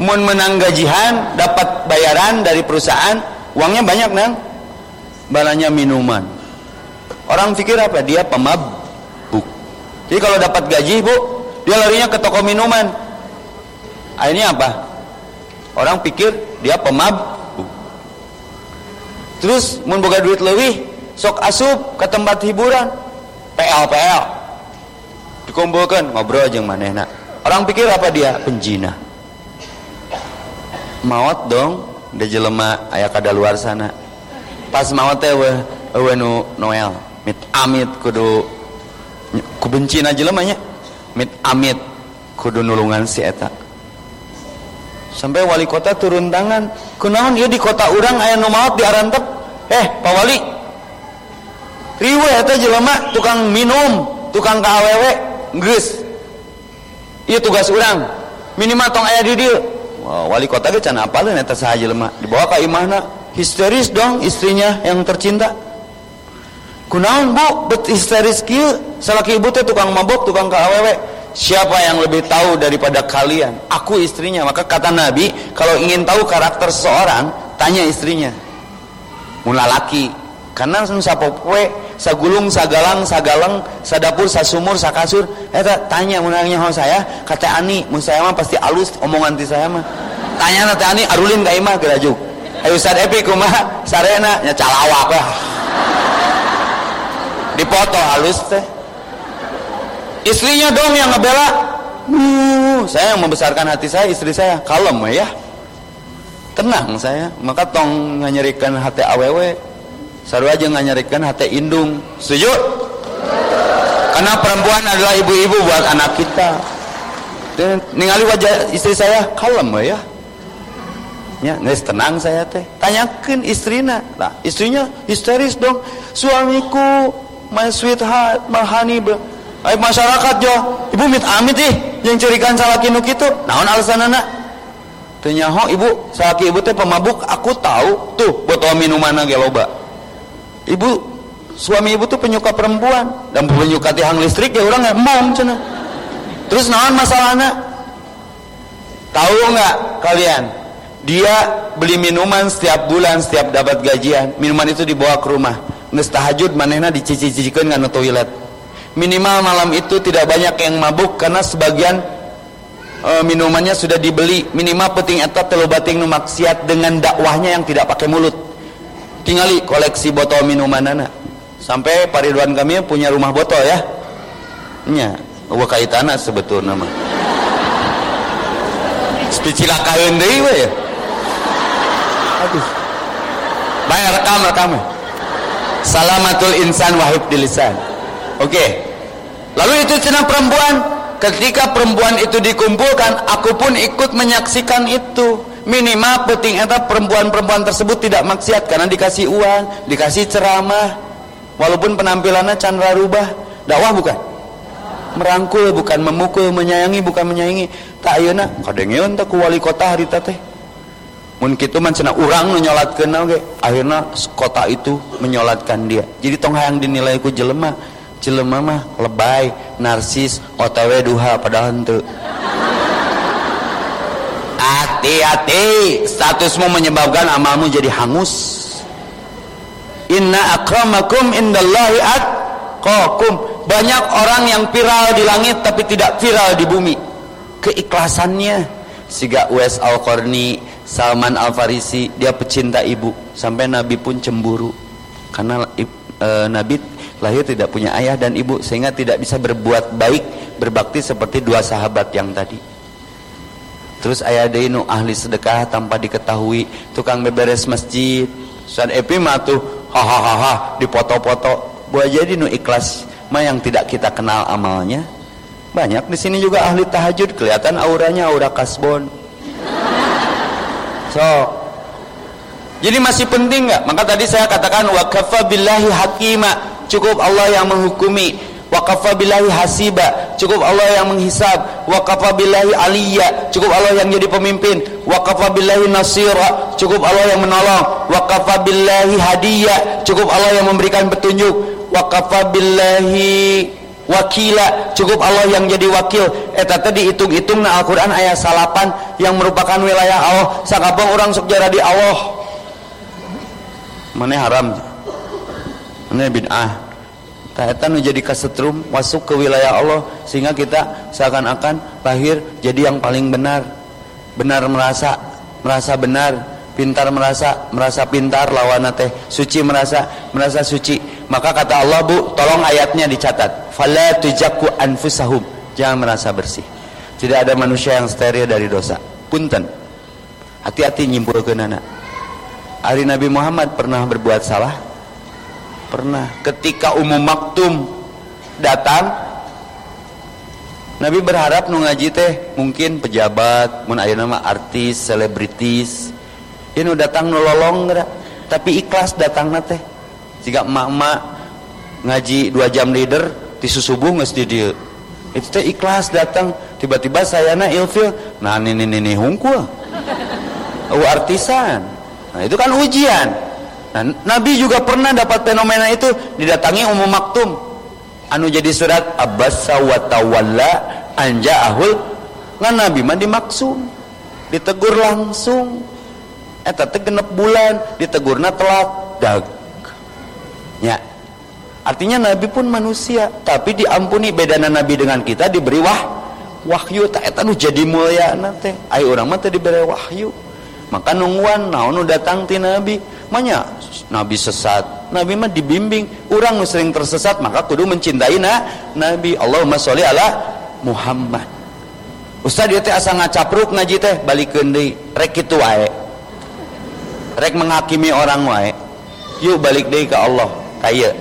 mun menang gajian dapat bayaran dari perusahaan uangnya banyak nang. Balanya minuman orang pikir apa? Dia pemabuk. Jadi kalau dapat gaji bu dia larinya ke toko minuman. Akhirnya apa? Orang pikir dia pemabuk. Terus boga duit lebih sok asup ke tempat hiburan. PL PL dikumpulkan ngobrol aja manehna. Orang pikir apa dia? Penjina. Maut dong de jelema aya kada luar sana pas maut teh we we nu noel mit amit kudu ku benci na jelema nya. Mit amit kudu nulungan si eta. Sampai wali kota turun tangan kunaon ieu di kota urang aya nu maot diarantep eh Pak Wali riwe eta jelema tukang minum tukang ka awewe geus. Ieu tugas urang minimal tong aya di dieu. Wow, wali kota ge can apaleun eta saha jelema dibawa ka imahna histeris dong istrinya yang tercinta kunaon bu? Bet histeris kieu salaki ibu teh tukang mabok tukang ka awewe siapa yang lebih tahu daripada kalian? Aku istrinya. Maka kata Nabi kalau ingin tahu karakter seseorang tanya istrinya. Mula laki karena sapopoe sagulung sagalang sagalang sadapur sasumur sakasur eta tanya munanya nyaho saya. Kata Ani mun saya mah pasti alus omongan ti saya mah. Tanya na teh Ani arulin ka imah gerajuk ayo Ustaz Epi kumaha? Sarena nya calawak lah dipoto halus teh. Istrinya dong yang ngebela. Uh, saya yang membesarkan hati saya istri saya. Kalem ya. Tenang saya. Maka tong nganyerikan hati awewe saru aja nganyerikan hati indung. Setuju? Karena perempuan adalah ibu-ibu buat anak kita. Dan ningali wajah istri saya kalem ya. Ya tenang saya teh. Tanyakan istrinya nah istrinya histeris dong. Suamiku my sweetheart my honey bro masyarakat jo. Ibu mit amit ih yang cerikan salah kinu gitu. Naon alasan anak ho ibu. Salaki ibu teh pemabuk. Aku tahu. Tuh botol minuman ge loba? Ibu suami ibu tuh penyuka perempuan. Dan penyuka tiang listrik ya orang emong cina terus naon masalahnya? Tahu nggak kalian? Dia beli minuman setiap bulan setiap dapat gajian. Minuman itu dibawa ke rumah nges tahajud manehna dicici-cicikan toilet minimal malam itu tidak banyak yang mabuk karena sebagian e, minumannya sudah dibeli. Minimal peting eta telu bating nu maksiat dengan dakwahnya yang tidak pakai mulut. Tinggali koleksi botol minuman anak sampai pariduan kami punya rumah botol ya. Nya wa kaitana sebetulnya mah. Spicilakaeun deui we. Ya aduh bayar rekam rekam salamatul insan wahib di lisan Oke. Lalu itu cina perempuan. Ketika perempuan itu dikumpulkan, aku pun ikut menyaksikan itu. Minimal penting eta perempuan-perempuan tersebut tidak maksiat karena dikasih uang, dikasih ceramah. Walaupun penampilannya candra rubah, dakwah bukan? Merangkul bukan memukul, menyayangi bukan menyayangi. Tak ayeuna kadengeun teh ku wali kota harita teh. Mun kitu man cenah urang nu nyolatkeun oge, akhirna kota itu menyolatkan dia. Jadi tong hayang dinilai ku jelema. Jelema mah lebay narsis otw duha padahal henteu. Hati-hati! Statusmu menyebabkan amalmu jadi hangus. Inna akramakum indallahi atqakum. Banyak orang yang viral di langit tapi tidak viral di bumi. Keikhlasannya. Siga Wes Al-Qarni Salman Al-Farisi dia pecinta ibu. Sampai Nabi pun cemburu. Karena e, Nabi lahir tidak punya ayah dan ibu sehingga tidak bisa berbuat baik berbakti seperti dua sahabat yang tadi. Terus ayah deinu ahli sedekah tanpa diketahui tukang beberes masjid. Ustaz Epi mah tuh hahaha dipoto-foto buat jadi nu ikhlas mah yang tidak kita kenal amalnya. Banyak di sini juga ahli tahajud kelihatan auranya aura kasbon so jadi masih penting nggak? Maka tadi saya katakan wa kafa billahi hakima. Cukup Allah yang menghukumi. Wa kafa billahi hasiba. Cukup Allah yang menghisab. Wa kafa billahi aliyya. Cukup Allah yang jadi pemimpin. Wa kafa billahi nasira. Cukup Allah yang menolong. Wa kafa billahi hadiyya cukup Allah yang memberikan petunjuk. Wa kafa billahi wakila cukup Allah yang jadi wakil. Eta tadi dihitung-hitung na Al-Quran ayat salapan yang merupakan wilayah Allah. Sakabang orang sok di Allah. Mana haram? Ini bid'ah? Eta menjadi kasetrum masuk ke wilayah Allah sehingga kita seakan-akan lahir jadi yang paling benar. Benar merasa merasa benar pintar merasa merasa pintar lawan teh suci merasa merasa suci. Maka kata Allah bu tolong ayatnya dicatat. Fala tujaku anfusahum. Jangan merasa bersih. Tidak ada manusia yang steril dari dosa. Punten. Hati-hati nyimpulkan anak. Hari Nabi Muhammad pernah berbuat salah? Pernah. Ketika umum maktum datang Nabi berharap nu ngaji teh mungkin pejabat mun aya nama artis selebritis ini nu datang nu lolong geura tapi ikhlas datang teh. Jika emak-emak ngaji dua jam leader di susubuh geus di dieu. Itu teh ikhlas datang. Tiba-tiba saya na ilfil nah ini ini hungkul. Oh artisan. Nah itu kan ujian. Nah, Nabi juga pernah dapat fenomena itu didatangi umum maktum. Anu jadi surat abasa wa tawalla anja'ahul. Ngan Nabi mah dimaksum. Ditegur langsung. Eta teh genep bulan, ditegurna telat dag. Ya. Artinya Nabi pun manusia, tapi diampuni bedana Nabi dengan kita diberi wah wahyu tak eta nu jadi mulia teh. Ayo orang mah diberi wahyu. Maka nungguan naon nu datang ti Nabi Manya Nabi sesat Nabi mah dibimbing orang sering tersesat maka kudu mencintai na, Nabi Allahumma sholli ala Muhammad Ustaz dia teh asa ngacapruk ngaji teh balikeun deui rek kitu wae rek menghakimi orang wae. Yuk balik deui ke Allah. Kaya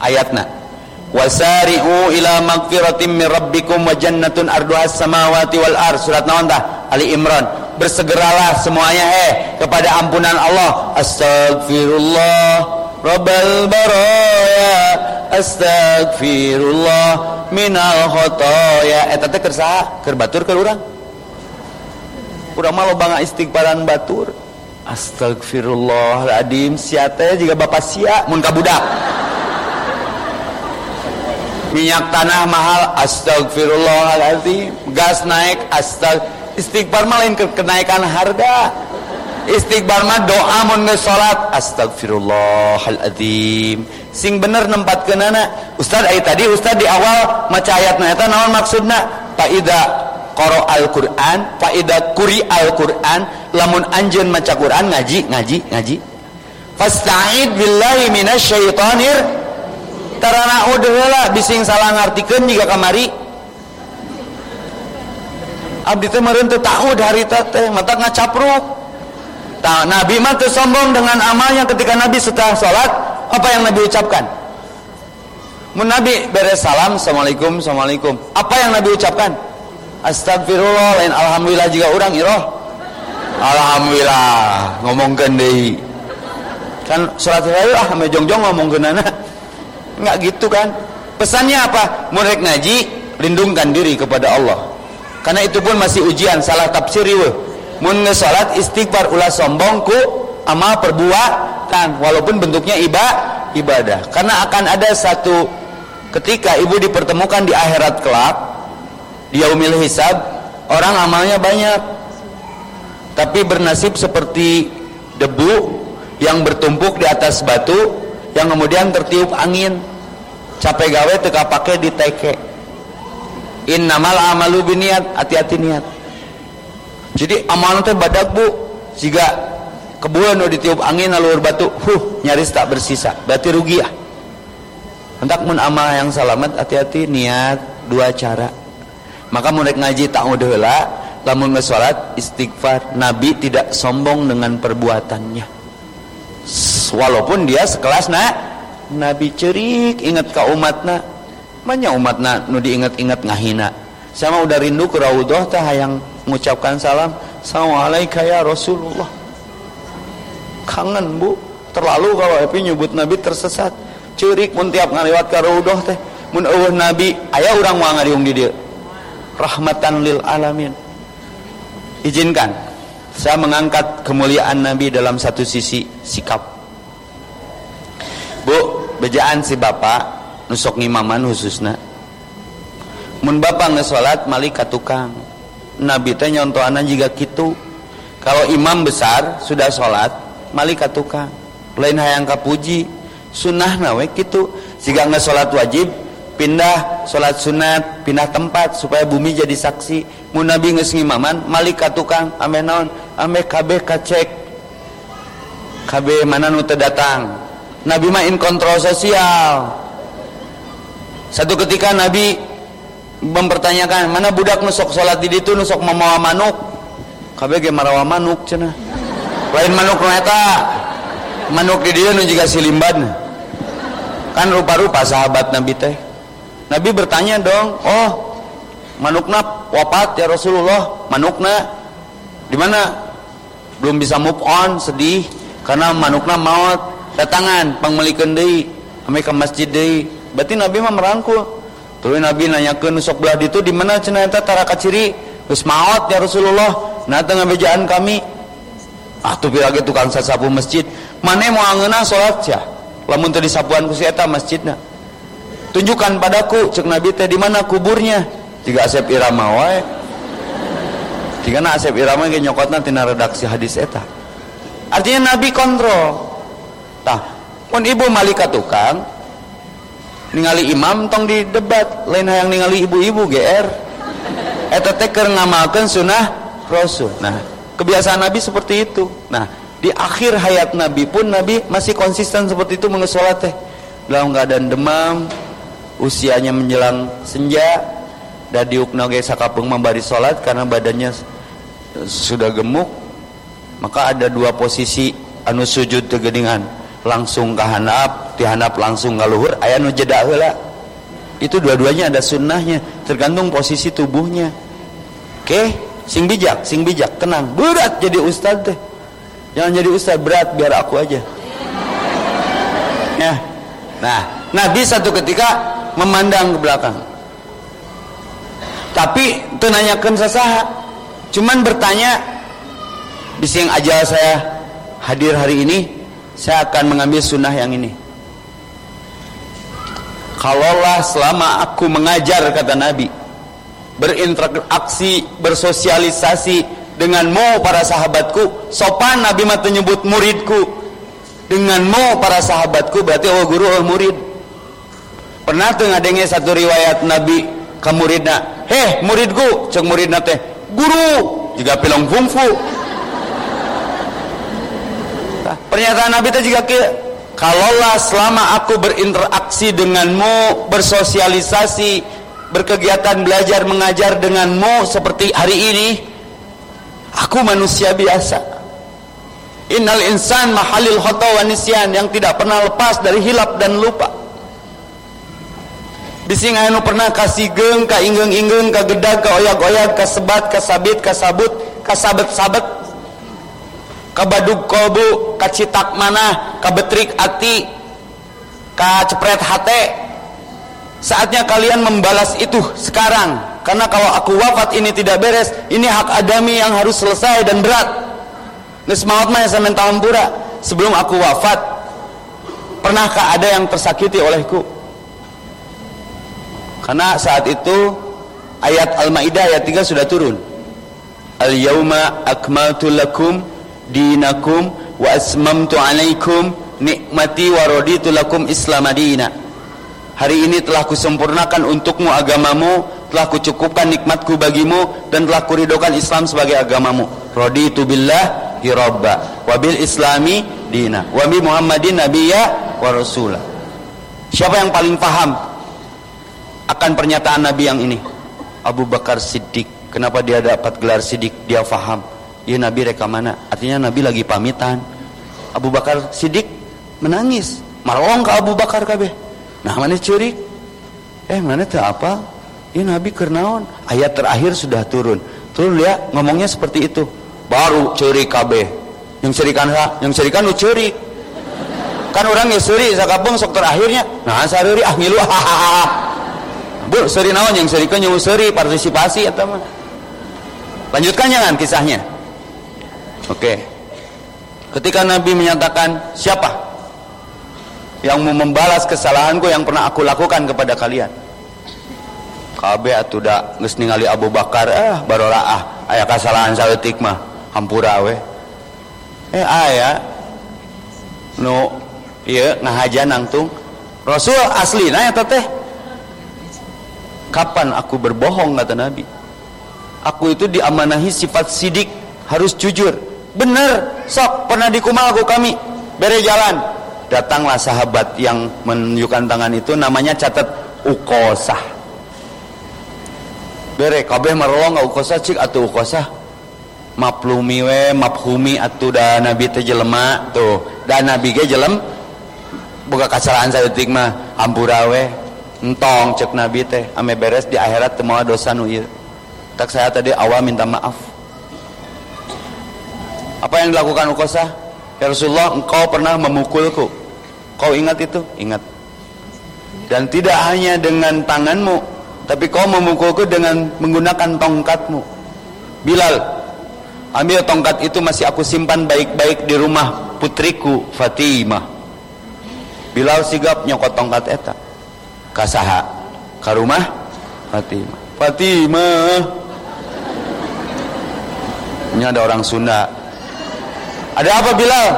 ayatna wasari'u ila magfiratin min rabbikum wa jannatun arduha samawati wal ar surat naon tah Ali Imran. Bersegeralah semuanya eh kepada ampunan Allah. Astagfirullah rabbal baraya. Astagfirullah minal khotoya. Eta teh saha keur batur keur urang? Urang mah istighfaran batur astagfirullahaladzim sia teh juga bapak sia mun ka budak. Minyak tanah mahal astagfirullahaladzim gas naik astag istighfar mah lain kenaikan harga. Istighfar mah doa mun salat astagfirullahaladzim sing bener nempat kenana ustad aya tadi ustad di awal maca ayatna eta naon maksudna? Faida qara al-Qur'an faida quri al-Qur'an lamun anjeun maca Qur'an ngaji ngaji ngaji. Fasta'id billahi minasyaitonir. Tarana udahlah bising salah ngartikeun juga kamari. Abdi teh meureun teu tahu dari teh mata ngacapruk tah nabi mah sombong dengan amalnya ketika nabi setelah salat apa yang nabi ucapkan? Mun nabi beres salam assalamualaikum assalamualaikum. Apa yang nabi ucapkan astagfirullah lain alhamdulillah juga orang iroh alhamdulillah ngomongkeun deui kan salat ah ame jongjong ngomongkeun anak. Nggak gitu kan? Pesannya apa? Murid ngaji lindungkan diri kepada Allah. Karena itu pun masih ujian salah tafsir ieu mun salat istighfar ulah sombong ku amal perbuatan. Walaupun bentuknya iba ibadah. Karena akan ada satu ketika ibu dipertemukan di akhirat kelak di yaumil hisab orang amalnya banyak. Tapi bernasib seperti debu yang bertumpuk di atas batu yang kemudian tertiup angin. Capek gawe teka pakai di teke. Innamal amalu biniat hati-hati niat. Jadi amal teh badak bu. Jika kebulan udah ditiup angin lalu batu huh nyaris tak bersisa berarti rugi ya hendak mun amal yang selamat hati-hati niat dua cara maka murid ngaji tak udahlah lamun ngesolat istighfar. Nabi tidak sombong dengan perbuatannya. Walaupun dia sekelas nak. Nabi cerik ingat ka umatna. Banyak umatna nu diingat-ingat ngahina. Sama udah rindu ke raudhah teh hayang mengucapkan salam. Assalamualaikum ya Rasulullah. Kangen bu. Terlalu kalau epi nyebut Nabi tersesat. Cerik mun tiap ngaliwat ka raudhah teh. Mun Nabi aya urang moal ngariung di dieu rahmatan lil alamin. Izinkan saya mengangkat kemuliaan Nabi dalam satu sisi sikap. Bu bejaan si bapak nusok ngimaman khususnya. Mun bapak ngesolat malik tukang. Nabi teh nyontohanan juga gitu. Kalau imam besar sudah sholat malik tukang. Lain hayang kapuji sunnah nawe gitu. Jika ngesolat wajib pindah sholat sunat pindah tempat supaya bumi jadi saksi. Mun nabi nges ngimaman malik tukang ame naon? Ame kabeh kacek kabeh mana nu datang. Nabi main kontrol sosial. Satu ketika Nabi mempertanyakan mana budak nusok sholat di itu nusok memawa manuk? Kabeh marawa manuk cina lain manuk neta manuk di dia nu juga silimban. Kan rupa-rupa sahabat Nabi teh Nabi bertanya dong oh manukna wafat ya Rasulullah? Manukna? Di mana? Belum bisa move on sedih karena manukna maut. Datangan pangmelikeun deui ame ka masjid deui. Berarti nabi mah merangkul. Terus nabi nanyakeun sok belah ditu di mana cenah eta tara ciri geus maot ya Rasulullah nah teu ngabejaan kami. Ah tuh lagi tukang sasapu masjid. Mana mau angeunah salat ya lamun teu disapuan ku si tunjukkan padaku cek nabi teh di mana kuburnya? Jika Asep Irama wae. Jika Asep Irama ge nyokotna tina redaksi hadis eta. Artinya nabi kontrol. Tah pun ibu malika tukang ningali imam tong di debat lain yang ningali ibu-ibu GR eta teh keur ngamalkeun sunah rasul. Nah kebiasaan nabi seperti itu. Nah di akhir hayat nabi pun nabi masih konsisten seperti itu mengesolat teh. Dalam keadaan demam usianya menjelang senja dan diukna ge sakapeung membari salat karena badannya sudah gemuk maka ada dua posisi anu sujud tegedingan langsung ke handap dihandap langsung ngaluhur aya nu jeda heula. Itu dua-duanya ada sunnahnya tergantung posisi tubuhnya. Oke sing bijak sing bijak tenang. Berat jadi ustad teh. Jangan jadi ustad berat biar aku aja. Ya. Nah Nabi satu ketika memandang ke belakang. Tapi tenanyakan sesaha cuman bertanya bising aja saya hadir hari ini saya akan mengambil sunnah yang ini. Kalaulah selama aku mengajar kata Nabi berinteraksi bersosialisasi denganmu para sahabatku sopan Nabi mah menyebut muridku. Denganmu para sahabatku berarti oh guru oh murid pernah tuh ngadenge satu riwayat Nabi ke muridna. Heh muridku cek muridna teh guru juga pilong fungfu. Nah, pernyataan Nabi teh juga ke kalaulah selama aku berinteraksi denganmu bersosialisasi berkegiatan belajar mengajar denganmu seperti hari ini aku manusia biasa. Innal insan mahalil khata yang tidak pernah lepas dari hilap dan lupa bising anu pernah kasih geng ka inggeng-inggeng ka gedag ka oyag-oyag ka sebat ka sabit ka sabut ka sabet-sabet kabadug kolbu kacitak mana kabetrik ati kacepret hate. Saatnya kalian membalas itu sekarang karena kalau aku wafat ini tidak beres ini hak adami yang harus selesai dan berat. Nes maut mah saya minta ampura sebelum aku wafat pernahkah ada yang tersakiti olehku karena saat itu ayat Al-Maidah ayat 3 sudah turun. Al-yauma akmaltu lakum dinakum wa asmamtu alaikum nikmati wa raditu lakum islam adina hari ini telah kusempurnakan untukmu agamamu telah kucukupkan nikmatku bagimu dan telah kuridokan Islam sebagai agamamu. Raditu billah hirabba wa bil islami dina wa bi muhammadin nabiyya wa rasula siapa yang paling paham akan pernyataan nabi yang ini. Abu Bakar Siddiq. Kenapa dia dapat gelar Siddiq? Dia faham. Ya Nabi reka mana? Artinya Nabi lagi pamitan. Abu Bakar Sidik menangis. Marong ke Abu Bakar kabe nah mana curi? Eh mana tuh apa? Ya Nabi kernaon ayat terakhir sudah turun. Turun ya ngomongnya seperti itu. Baru curi kabe yang cerikan yang cerikan lu curi. Kan orang ya seri sakabung sok terakhirnya. Nah saruri ah ngilu hahaha bu seri naon yang serikan yang seri partisipasi atau mana lanjutkan jangan kisahnya Oke. Ketika Nabi menyatakan siapa yang mau membalas kesalahanku yang pernah aku lakukan kepada kalian? Kabe atuda geus ningali Abu Bakar eh barola ah aya kesalahan saeutik mah hampura we. Eh aya nu ieu ngahaja nangtung Rasul asli nah eta teh Kapan aku berbohong kata Nabi? Aku itu diamanahi sifat sidik, harus jujur. Bener sok pernah dikumal kami. Bere jalan. Datanglah sahabat yang menunjukkan tangan itu namanya catat ukosah bere kabeh marolong ukosah cik? Atau ukosah maplumi we maphumi atu da nabi teh jelema tuh. Dan nabi ge jelem buka kacarahan saeutik mah. Ampura we entong cek nabi teh ame beres di akhirat teu dosa nu ieu tak saya tadi awal minta maaf apa yang dilakukan Ukosah? Ya Rasulullah, engkau pernah memukulku. Kau ingat itu? Ingat. Dan tidak hanya dengan tanganmu, tapi kau memukulku dengan menggunakan tongkatmu. Bilal, ambil tongkat itu masih aku simpan baik-baik di rumah putriku Fatimah. Bilal sigap nyokot tongkat eta. Kasaha, ke rumah Fatimah. Fatimah. Ini ada orang Sunda ada apa Bilal?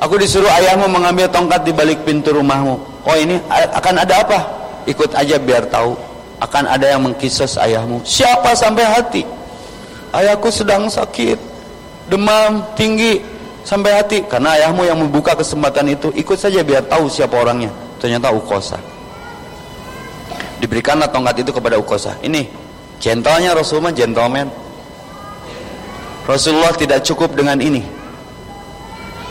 Aku disuruh ayahmu mengambil tongkat di balik pintu rumahmu. Oh ini akan ada apa? Ikut aja biar tahu. Akan ada yang mengkisos ayahmu. Siapa sampai hati? Ayahku sedang sakit, demam tinggi sampai hati. Karena ayahmu yang membuka kesempatan itu, ikut saja biar tahu siapa orangnya. Ternyata Ukosa. Diberikanlah tongkat itu kepada Ukosa. Ini gentlenya Rasulullah gentleman. Rasulullah tidak cukup dengan ini.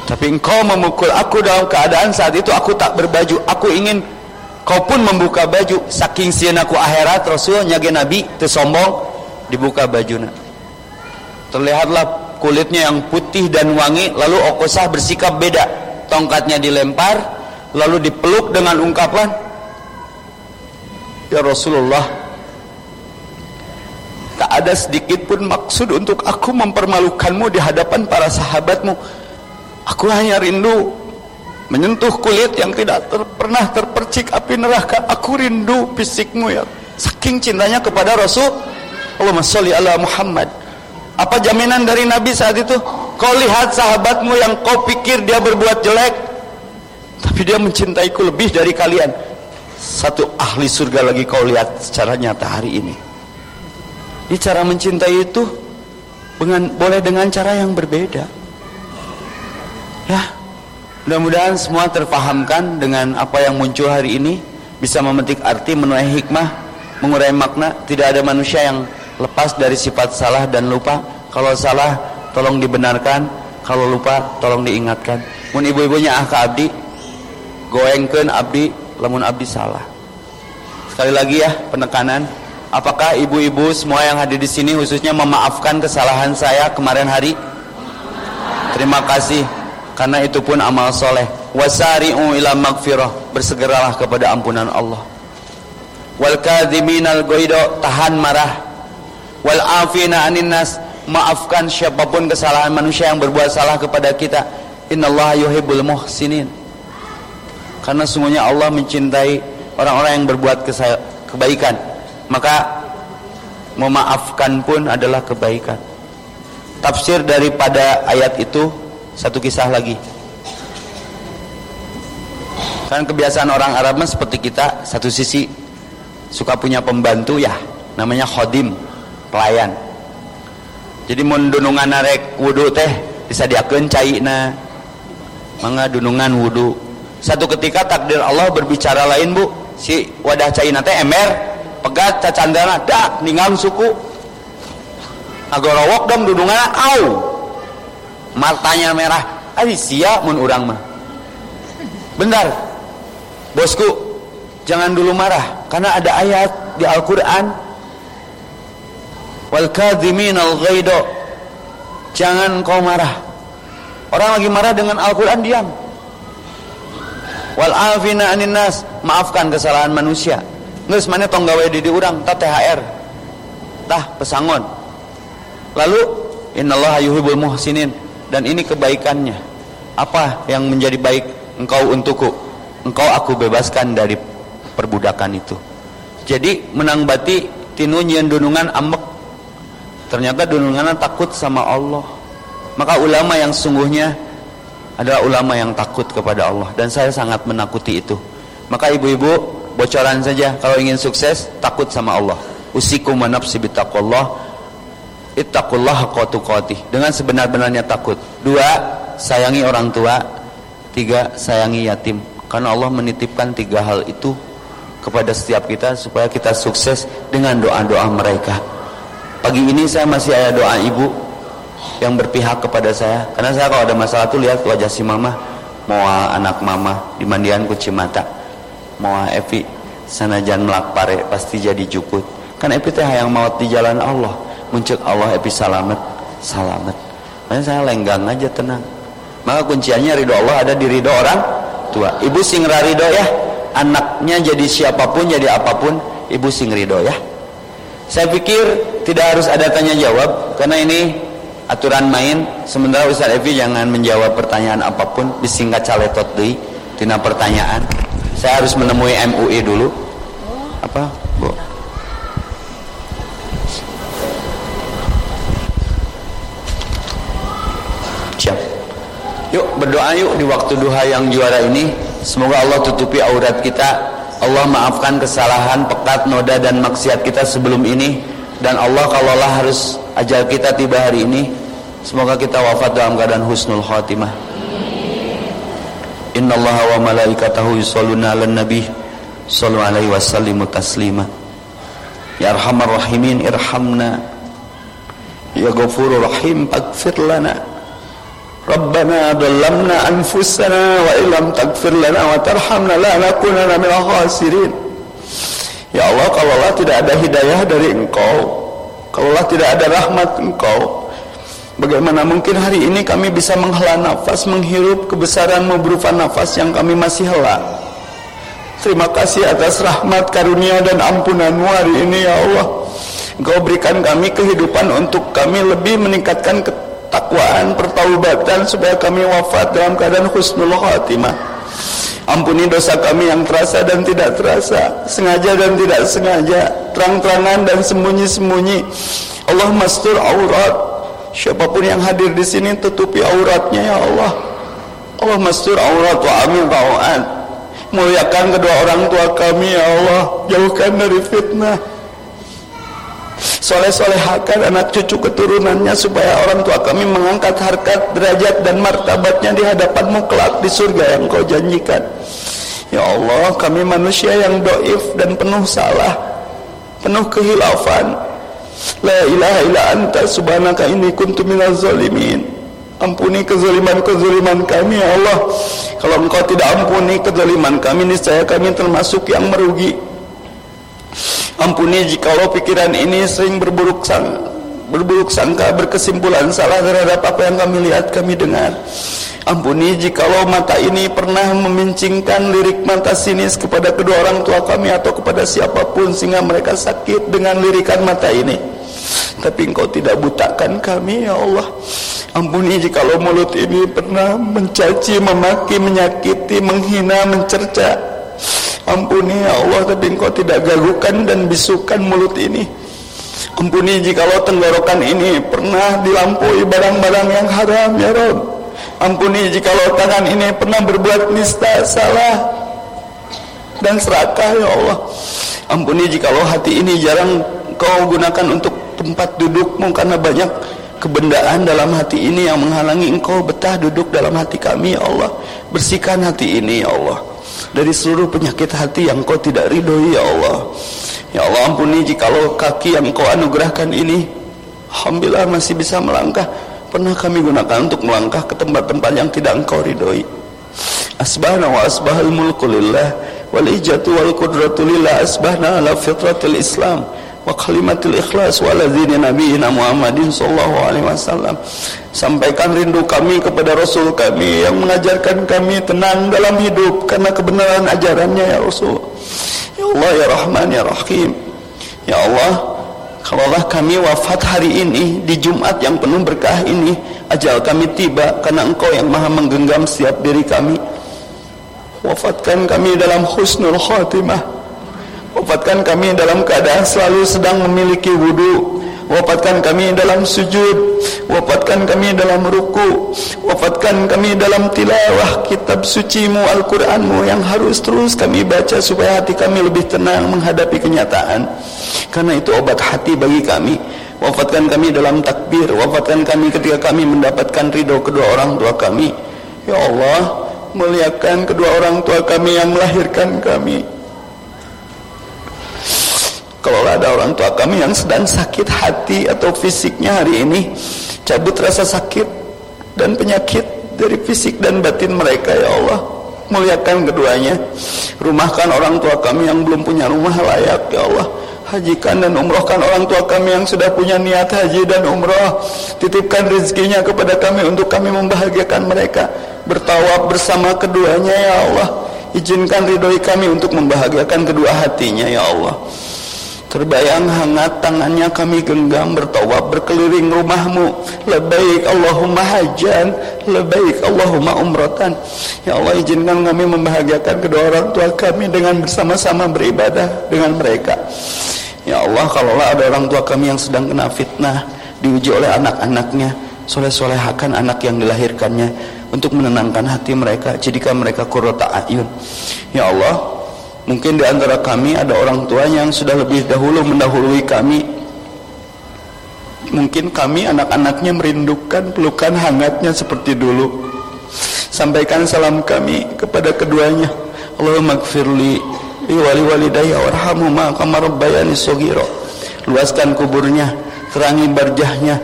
Tapi engkau memukul aku dalam keadaan saat itu aku tak berbaju. Aku ingin kau pun membuka baju. Saking sieuna ku akhirat Rasul nyage Nabi teu sombong dibuka bajuna. Terlihatlah kulitnya yang putih dan wangi lalu Okosah bersikap beda. Tongkatnya dilempar lalu dipeluk dengan ungkapan Ya Rasulullah tak ada sedikit pun maksud untuk aku mempermalukanmu di hadapan para sahabatmu. Aku hanya rindu menyentuh kulit yang tidak ter, pernah terpercik api neraka. Aku rindu fisikmu ya. Saking cintanya kepada Rasul. Allahumma sholli ala Muhammad. Apa jaminan dari Nabi saat itu? Kau lihat sahabatmu yang kau pikir dia berbuat jelek tapi dia mencintaiku lebih dari kalian satu ahli surga lagi kau lihat secara nyata hari ini ini cara mencintai itu dengan, boleh dengan cara yang berbeda ya Mudah-mudahan semua terpahamkan dengan apa yang muncul hari ini bisa memetik arti menuai hikmah, mengurai makna. Tidak ada manusia yang lepas dari sifat salah dan lupa. Kalau salah tolong dibenarkan, kalau lupa tolong diingatkan. Mun ibu-ibunya ah abdi, goengkeun abdi lamun abdi salah. Sekali lagi ya penekanan, apakah ibu-ibu semua yang hadir di sini khususnya memaafkan kesalahan saya kemarin hari? Terima kasih. Karena itu pun amal soleh. Wasari'u ila magfirah bersegeralah kepada ampunan Allah. Wal kadhiminal tahan marah. Wal afina anin nas. Maafkan siapa pun kesalahan manusia yang berbuat salah kepada kita. Innallaha yuhibbul muhsinin karena sungguhnya Allah mencintai orang-orang yang berbuat kebaikan maka memaafkan pun adalah kebaikan tafsir daripada ayat itu satu kisah lagi. Kan kebiasaan orang Arab seperti kita, satu sisi suka punya pembantu ya, namanya khodim, pelayan. Jadi mun dunungan narek wudu teh bisa diakeun caina. Mangga dunungan wudu. Satu ketika takdir Allah berbicara lain, Bu. Si wadah caina teh ember, pegat cacandana, dak ningang suku. Agorowok dong dunungan au. Matanya merah ari sia mun urang mah. Benar bosku jangan dulu marah karena ada ayat di Al-Qur'an. Wal kadhimin al jangan kau marah. Orang lagi marah dengan Al-Qur'an diam wal afina anin nas. Maafkan kesalahan manusia. Geus mana tong gawe di urang tah THR tah pesangon. Lalu innallaha yuhibbul muhsinin. Dan ini kebaikannya. Apa yang menjadi baik engkau untukku? Engkau aku bebaskan dari perbudakan itu. Jadi menang bati tinu nyian dunungan ambek. Ternyata dunungan takut sama Allah. Maka ulama yang sungguhnya adalah ulama yang takut kepada Allah dan saya sangat menakuti itu. Maka ibu-ibu bocoran saja. Kalau ingin sukses takut sama Allah. Usikum wa nafsi bitaqwallah ittaqullah haqqa dengan sebenar-benarnya takut. Dua sayangi orang tua. Tiga sayangi yatim. Karena Allah menitipkan tiga hal itu kepada setiap kita supaya kita sukses dengan doa-doa mereka. Pagi ini saya masih ada doa ibu yang berpihak kepada saya. Karena saya kalau ada masalah tuh lihat wajah si mama. Mau anak mama di mandian ku Cimata. Mau Evi sanajan melak pare pasti jadi jukut. Kan Evi teh yang maut di jalan Allah. Muncul Allah epi salamet salamet makanya saya lenggang aja tenang. Maka kunciannya ridho Allah ada di ridho orang tua. Ibu sing ridho ya. Anaknya jadi siapa pun jadi apa pun ibu sing ridho ya. Saya pikir tidak harus ada tanya jawab. Karena ini aturan main. Sementara Ustaz Evi jangan menjawab pertanyaan apa pun disingkat caletot deh tina pertanyaan. Saya harus menemui MUI dulu. Apa? Bu. Yuk berdoa yuk di waktu duha yang juara ini. Semoga Allah tutupi aurat kita. Allah maafkan kesalahan, pekat, noda dan maksiat kita sebelum ini. Dan Allah kalaulah harus Ajal kita tiba hari ini. Semoga kita wafat dalam keadaan husnul khatimah. Innallaha wa malaikatahu yusalluna 'alan nabi sallallahu alaihi wasallimu taslima. Ya arhamar rahimin irhamna. Ya ghafurur rahim aghfir lana. Rabbana dhalamna anfusana wa illam takfir lana wa tarhamna la nakunanna minal khasirin. Ya Allah, kalaulah tidak ada hidayah dari Engkau, kalaulah tidak ada rahmat Engkau, bagaimana mungkin hari ini kami bisa menghela nafas, menghirup kebesaran berupa nafas yang kami masih hela. Terima kasih atas rahmat, karunia dan ampunanmu hari ini ya Allah. Engkau berikan kami kehidupan untuk kami lebih meningkatkan ketakwaan, pertaubatan supaya kami wafat dalam keadaan husnul khatimah. Ampuni dosa kami yang terasa dan tidak terasa, sengaja dan tidak sengaja, terang-terangan dan sembunyi-sembunyi. Allah mastur aurat. Siapa pun yang hadir di sini tutupi auratnya ya Allah. Allah mastur aurat wa amin rawat. Muliakan kedua orang tua kami ya Allah, jauhkan dari fitnah soleh-solehakan anak cucu keturunannya supaya orang tua kami mengangkat harkat, derajat dan martabatnya di hadapanmu kelak di surga yang kau janjikan. Ya Allah kami manusia yang doif dan penuh salah penuh kehilafan. La ilaha illa anta subhanaka inni kuntu minaz zalimin. Ampuni kezaliman-kezaliman kami ya Allah. Kalau engkau tidak ampuni kezaliman kami niscaya kami termasuk yang merugi Ampuni jikalau pikiran ini sering berburuk sangka, berburuk sangka, berkesimpulan salah terhadap apa yang kami lihat, kami dengar. Ampuni jikalau mata ini pernah memincingkan lirik mata sinis kepada kedua orang tua kami atau kepada siapa pun sehingga mereka sakit dengan lirikan mata ini. Tapi engkau tidak butakan kami ya Allah. Ampuni jikalau mulut ini pernah mencaci, memaki, menyakiti, menghina, mencerca Ampuni ya Allah tapi engkau tidak gagukan dan bisukan mulut ini. Ampuni jikalau tenggorokan ini. Pernah dilampaui barang-barang yang haram ya Rob Ampuni jikalau tangan ini pernah berbuat nista salah dan serakah ya Allah. Ampuni jikalau hati ini jarang kau gunakan untuk tempat dudukmu karena banyak kebendaan dalam hati ini yang menghalangi engkau betah duduk dalam hati kami ya Allah. Bersihkan hati ini ya Allah dari seluruh penyakit hati yang kau tidak ridhoi ya Allah. Ya Allah ampuni jikalau kaki yang kau anugerahkan ini. Alhamdulillah masih bisa melangkah. Pernah kami gunakan untuk melangkah ke tempat-tempat yang tidak engkau ridhoi. Asbahna wa asbahal mulku lillah wal ijatu wal lillah asbahna ala fitratil islam wa kalimatul ikhlas wa ladzina nabiyina Muhammadin sallallahu alaihi wasallam. Sampaikan rindu kami kepada rasul kami yang mengajarkan kami tenang dalam hidup karena kebenaran ajarannya ya rasul. Ya Allah ya Rahman ya Rahim. Ya Allah kalaulah kami wafat hari ini di Jumat yang penuh berkah ini ajal kami tiba karena engkau yang maha menggenggam setiap diri kami. Wafatkan kami dalam husnul khatimah Wafatkan kami dalam keadaan selalu sedang memiliki wudhu Wafatkan kami dalam sujud. Wafatkan kami dalam ruku. Wafatkan kami dalam tilawah kitab sucimu Al-Quranmu Yang harus terus kami baca supaya hati kami lebih tenang menghadapi kenyataan. Karena itu obat hati bagi kami. Wafatkan kami dalam takbir. Wafatkan kami ketika kami mendapatkan ridho kedua orang tua kami. Ya Allah Muliakan kedua orang tua kami yang melahirkan kami kalau ada orang tua kami yang sedang sakit hati atau fisiknya hari ini cabut rasa sakit dan penyakit dari fisik dan batin mereka ya Allah. Muliakan keduanya. Rumahkan orang tua kami yang belum punya rumah layak ya Allah. Hajikan dan umrohkan orang tua kami yang sudah punya niat haji dan umroh. Titipkan rezekinya kepada kami untuk kami membahagiakan mereka. Bertawab bersama keduanya ya Allah. Izinkan ridhoi kami untuk membahagiakan kedua hatinya ya Allah Terbayang hangat tangannya kami genggam bertawab berkeliling rumahmu. Lebaik Allahumma hajan Lebaik Allahumma umrotan. Ya Allah izinkan kami membahagiakan kedua orang tua kami Dengan bersama-sama beribadah dengan mereka. Ya Allah kalaulah ada orang tua kami yang sedang kena fitnah Diuji oleh anak-anaknya Soleh-solehakan anak yang dilahirkannya Untuk menenangkan hati mereka Jadikan mereka kurota ayun. Ya Allah Mungkin di antara kami ada orang tuanya yang sudah lebih dahulu mendahului kami. Mungkin kami anak-anaknya merindukan pelukan hangatnya seperti dulu. Sampaikan salam kami kepada keduanya. Allahumma gfirli li wali walidayya warhamhuma kama rabbayani. Luaskan kuburnya, terangi barjahnya,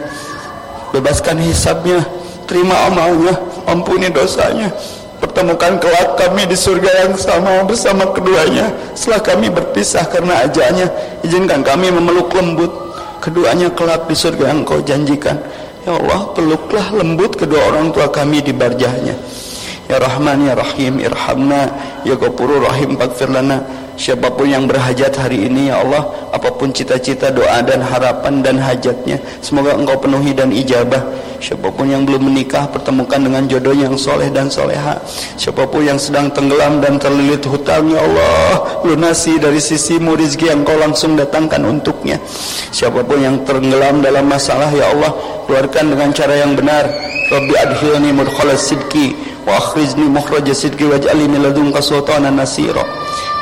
bebaskan hisabnya, terima amalnya ampuni dosanya pertemukan kelak kami di surga yang sama bersama keduanya. Setelah kami berpisah karena ajalnya izinkan kami memeluk lembut. Keduanya kelak di surga yang kau janjikan. Ya Allah peluklah lembut kedua orang tua kami di barjahnya Ya Rahman Ya Rahim Irhamna Ya Ghafurur Rahim Pakfir lana. Siapa pun yang berhajat hari ini ya Allah Apa pun cita-cita doa dan harapan dan hajatnya Semoga engkau penuhi dan ijabah. Siapa pun yang belum menikah Pertemukan dengan jodoh yang soleh dan soleha. Siapa pun yang sedang tenggelam dan terlilit hutang Ya Allah Lunasi dari sisimu rizki yang kau langsung datangkan untuknya. Siapa pun yang tenggelam dalam masalah Ya Allah Keluarkan dengan cara yang benar. Rabbi adhilni mudkhala sidki Wa akhrizni mukhraja sidki Waj'ali min ladunka sultanan nasira.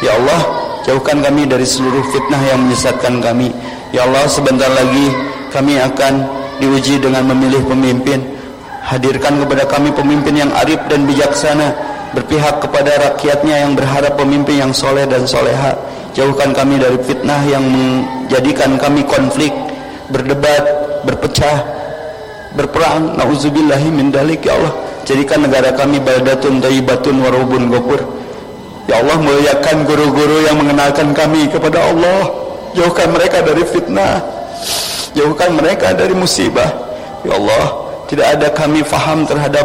Ya Allah jauhkan kami dari seluruh fitnah yang menyesatkan kami. Ya Allah sebentar lagi kami akan diuji dengan memilih pemimpin. Hadirkan kepada kami pemimpin yang arif dan bijaksana Berpihak kepada rakyatnya yang berharap pemimpin yang soleh dan soleha. Jauhkan kami dari fitnah yang menjadikan kami konflik Berdebat, berpecah, berperang. Nauzubillahi min dalik ya Allah Jadikan negara kami baldatun tayyibatun warubun gopur. Ya Allah muliakan guru-guru yang mengenalkan kami kepada Allah. Jauhkan mereka dari fitnah. Jauhkan mereka dari musibah. Ya Allah Tidak ada kami faham terhadap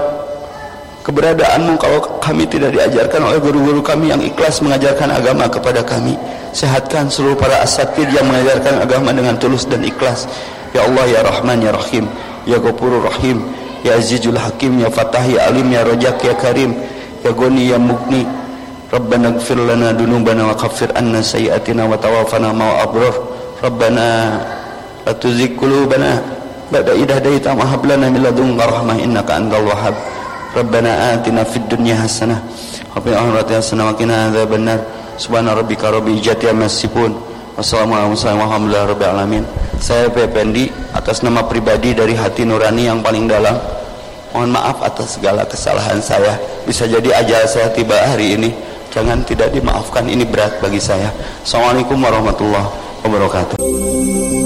Keberadaanmu Kalau kami tidak diajarkan oleh guru-guru kami Yang ikhlas mengajarkan agama kepada kami. Sehatkan seluruh para asatid Yang mengajarkan agama dengan tulus dan ikhlas. Ya Allah ya Rahman ya Rahim Ya Ghafurur Rahim Ya Azizul Hakim Ya Fatah ya Alim Ya Rojak ya Karim Ya Goni ya Mugni Rabbana gfir lana dunubana wa khaffir anna sayiatina wa tawafana ma'a abrar. Rabbana la tuzigh qulubana ba'da idh hadaita wa hab lana min ladunka rahmah innaka antal wahhab. Rabbana atina fid dunya hasanah wa fil akhirati hasanah wa qina adzaban nar. Subhana rabbika rabbil izzati amma yasifun Wassalamualaikum warahmatullahi alamin Saya Pependi atas nama pribadi dari hati nurani yang paling dalam. Mohon maaf atas segala kesalahan saya. Bisa jadi ajal saya tiba hari ini. Jangan tidak dimaafkan ini berat bagi saya. Assalamualaikum warahmatullahi wabarakatuh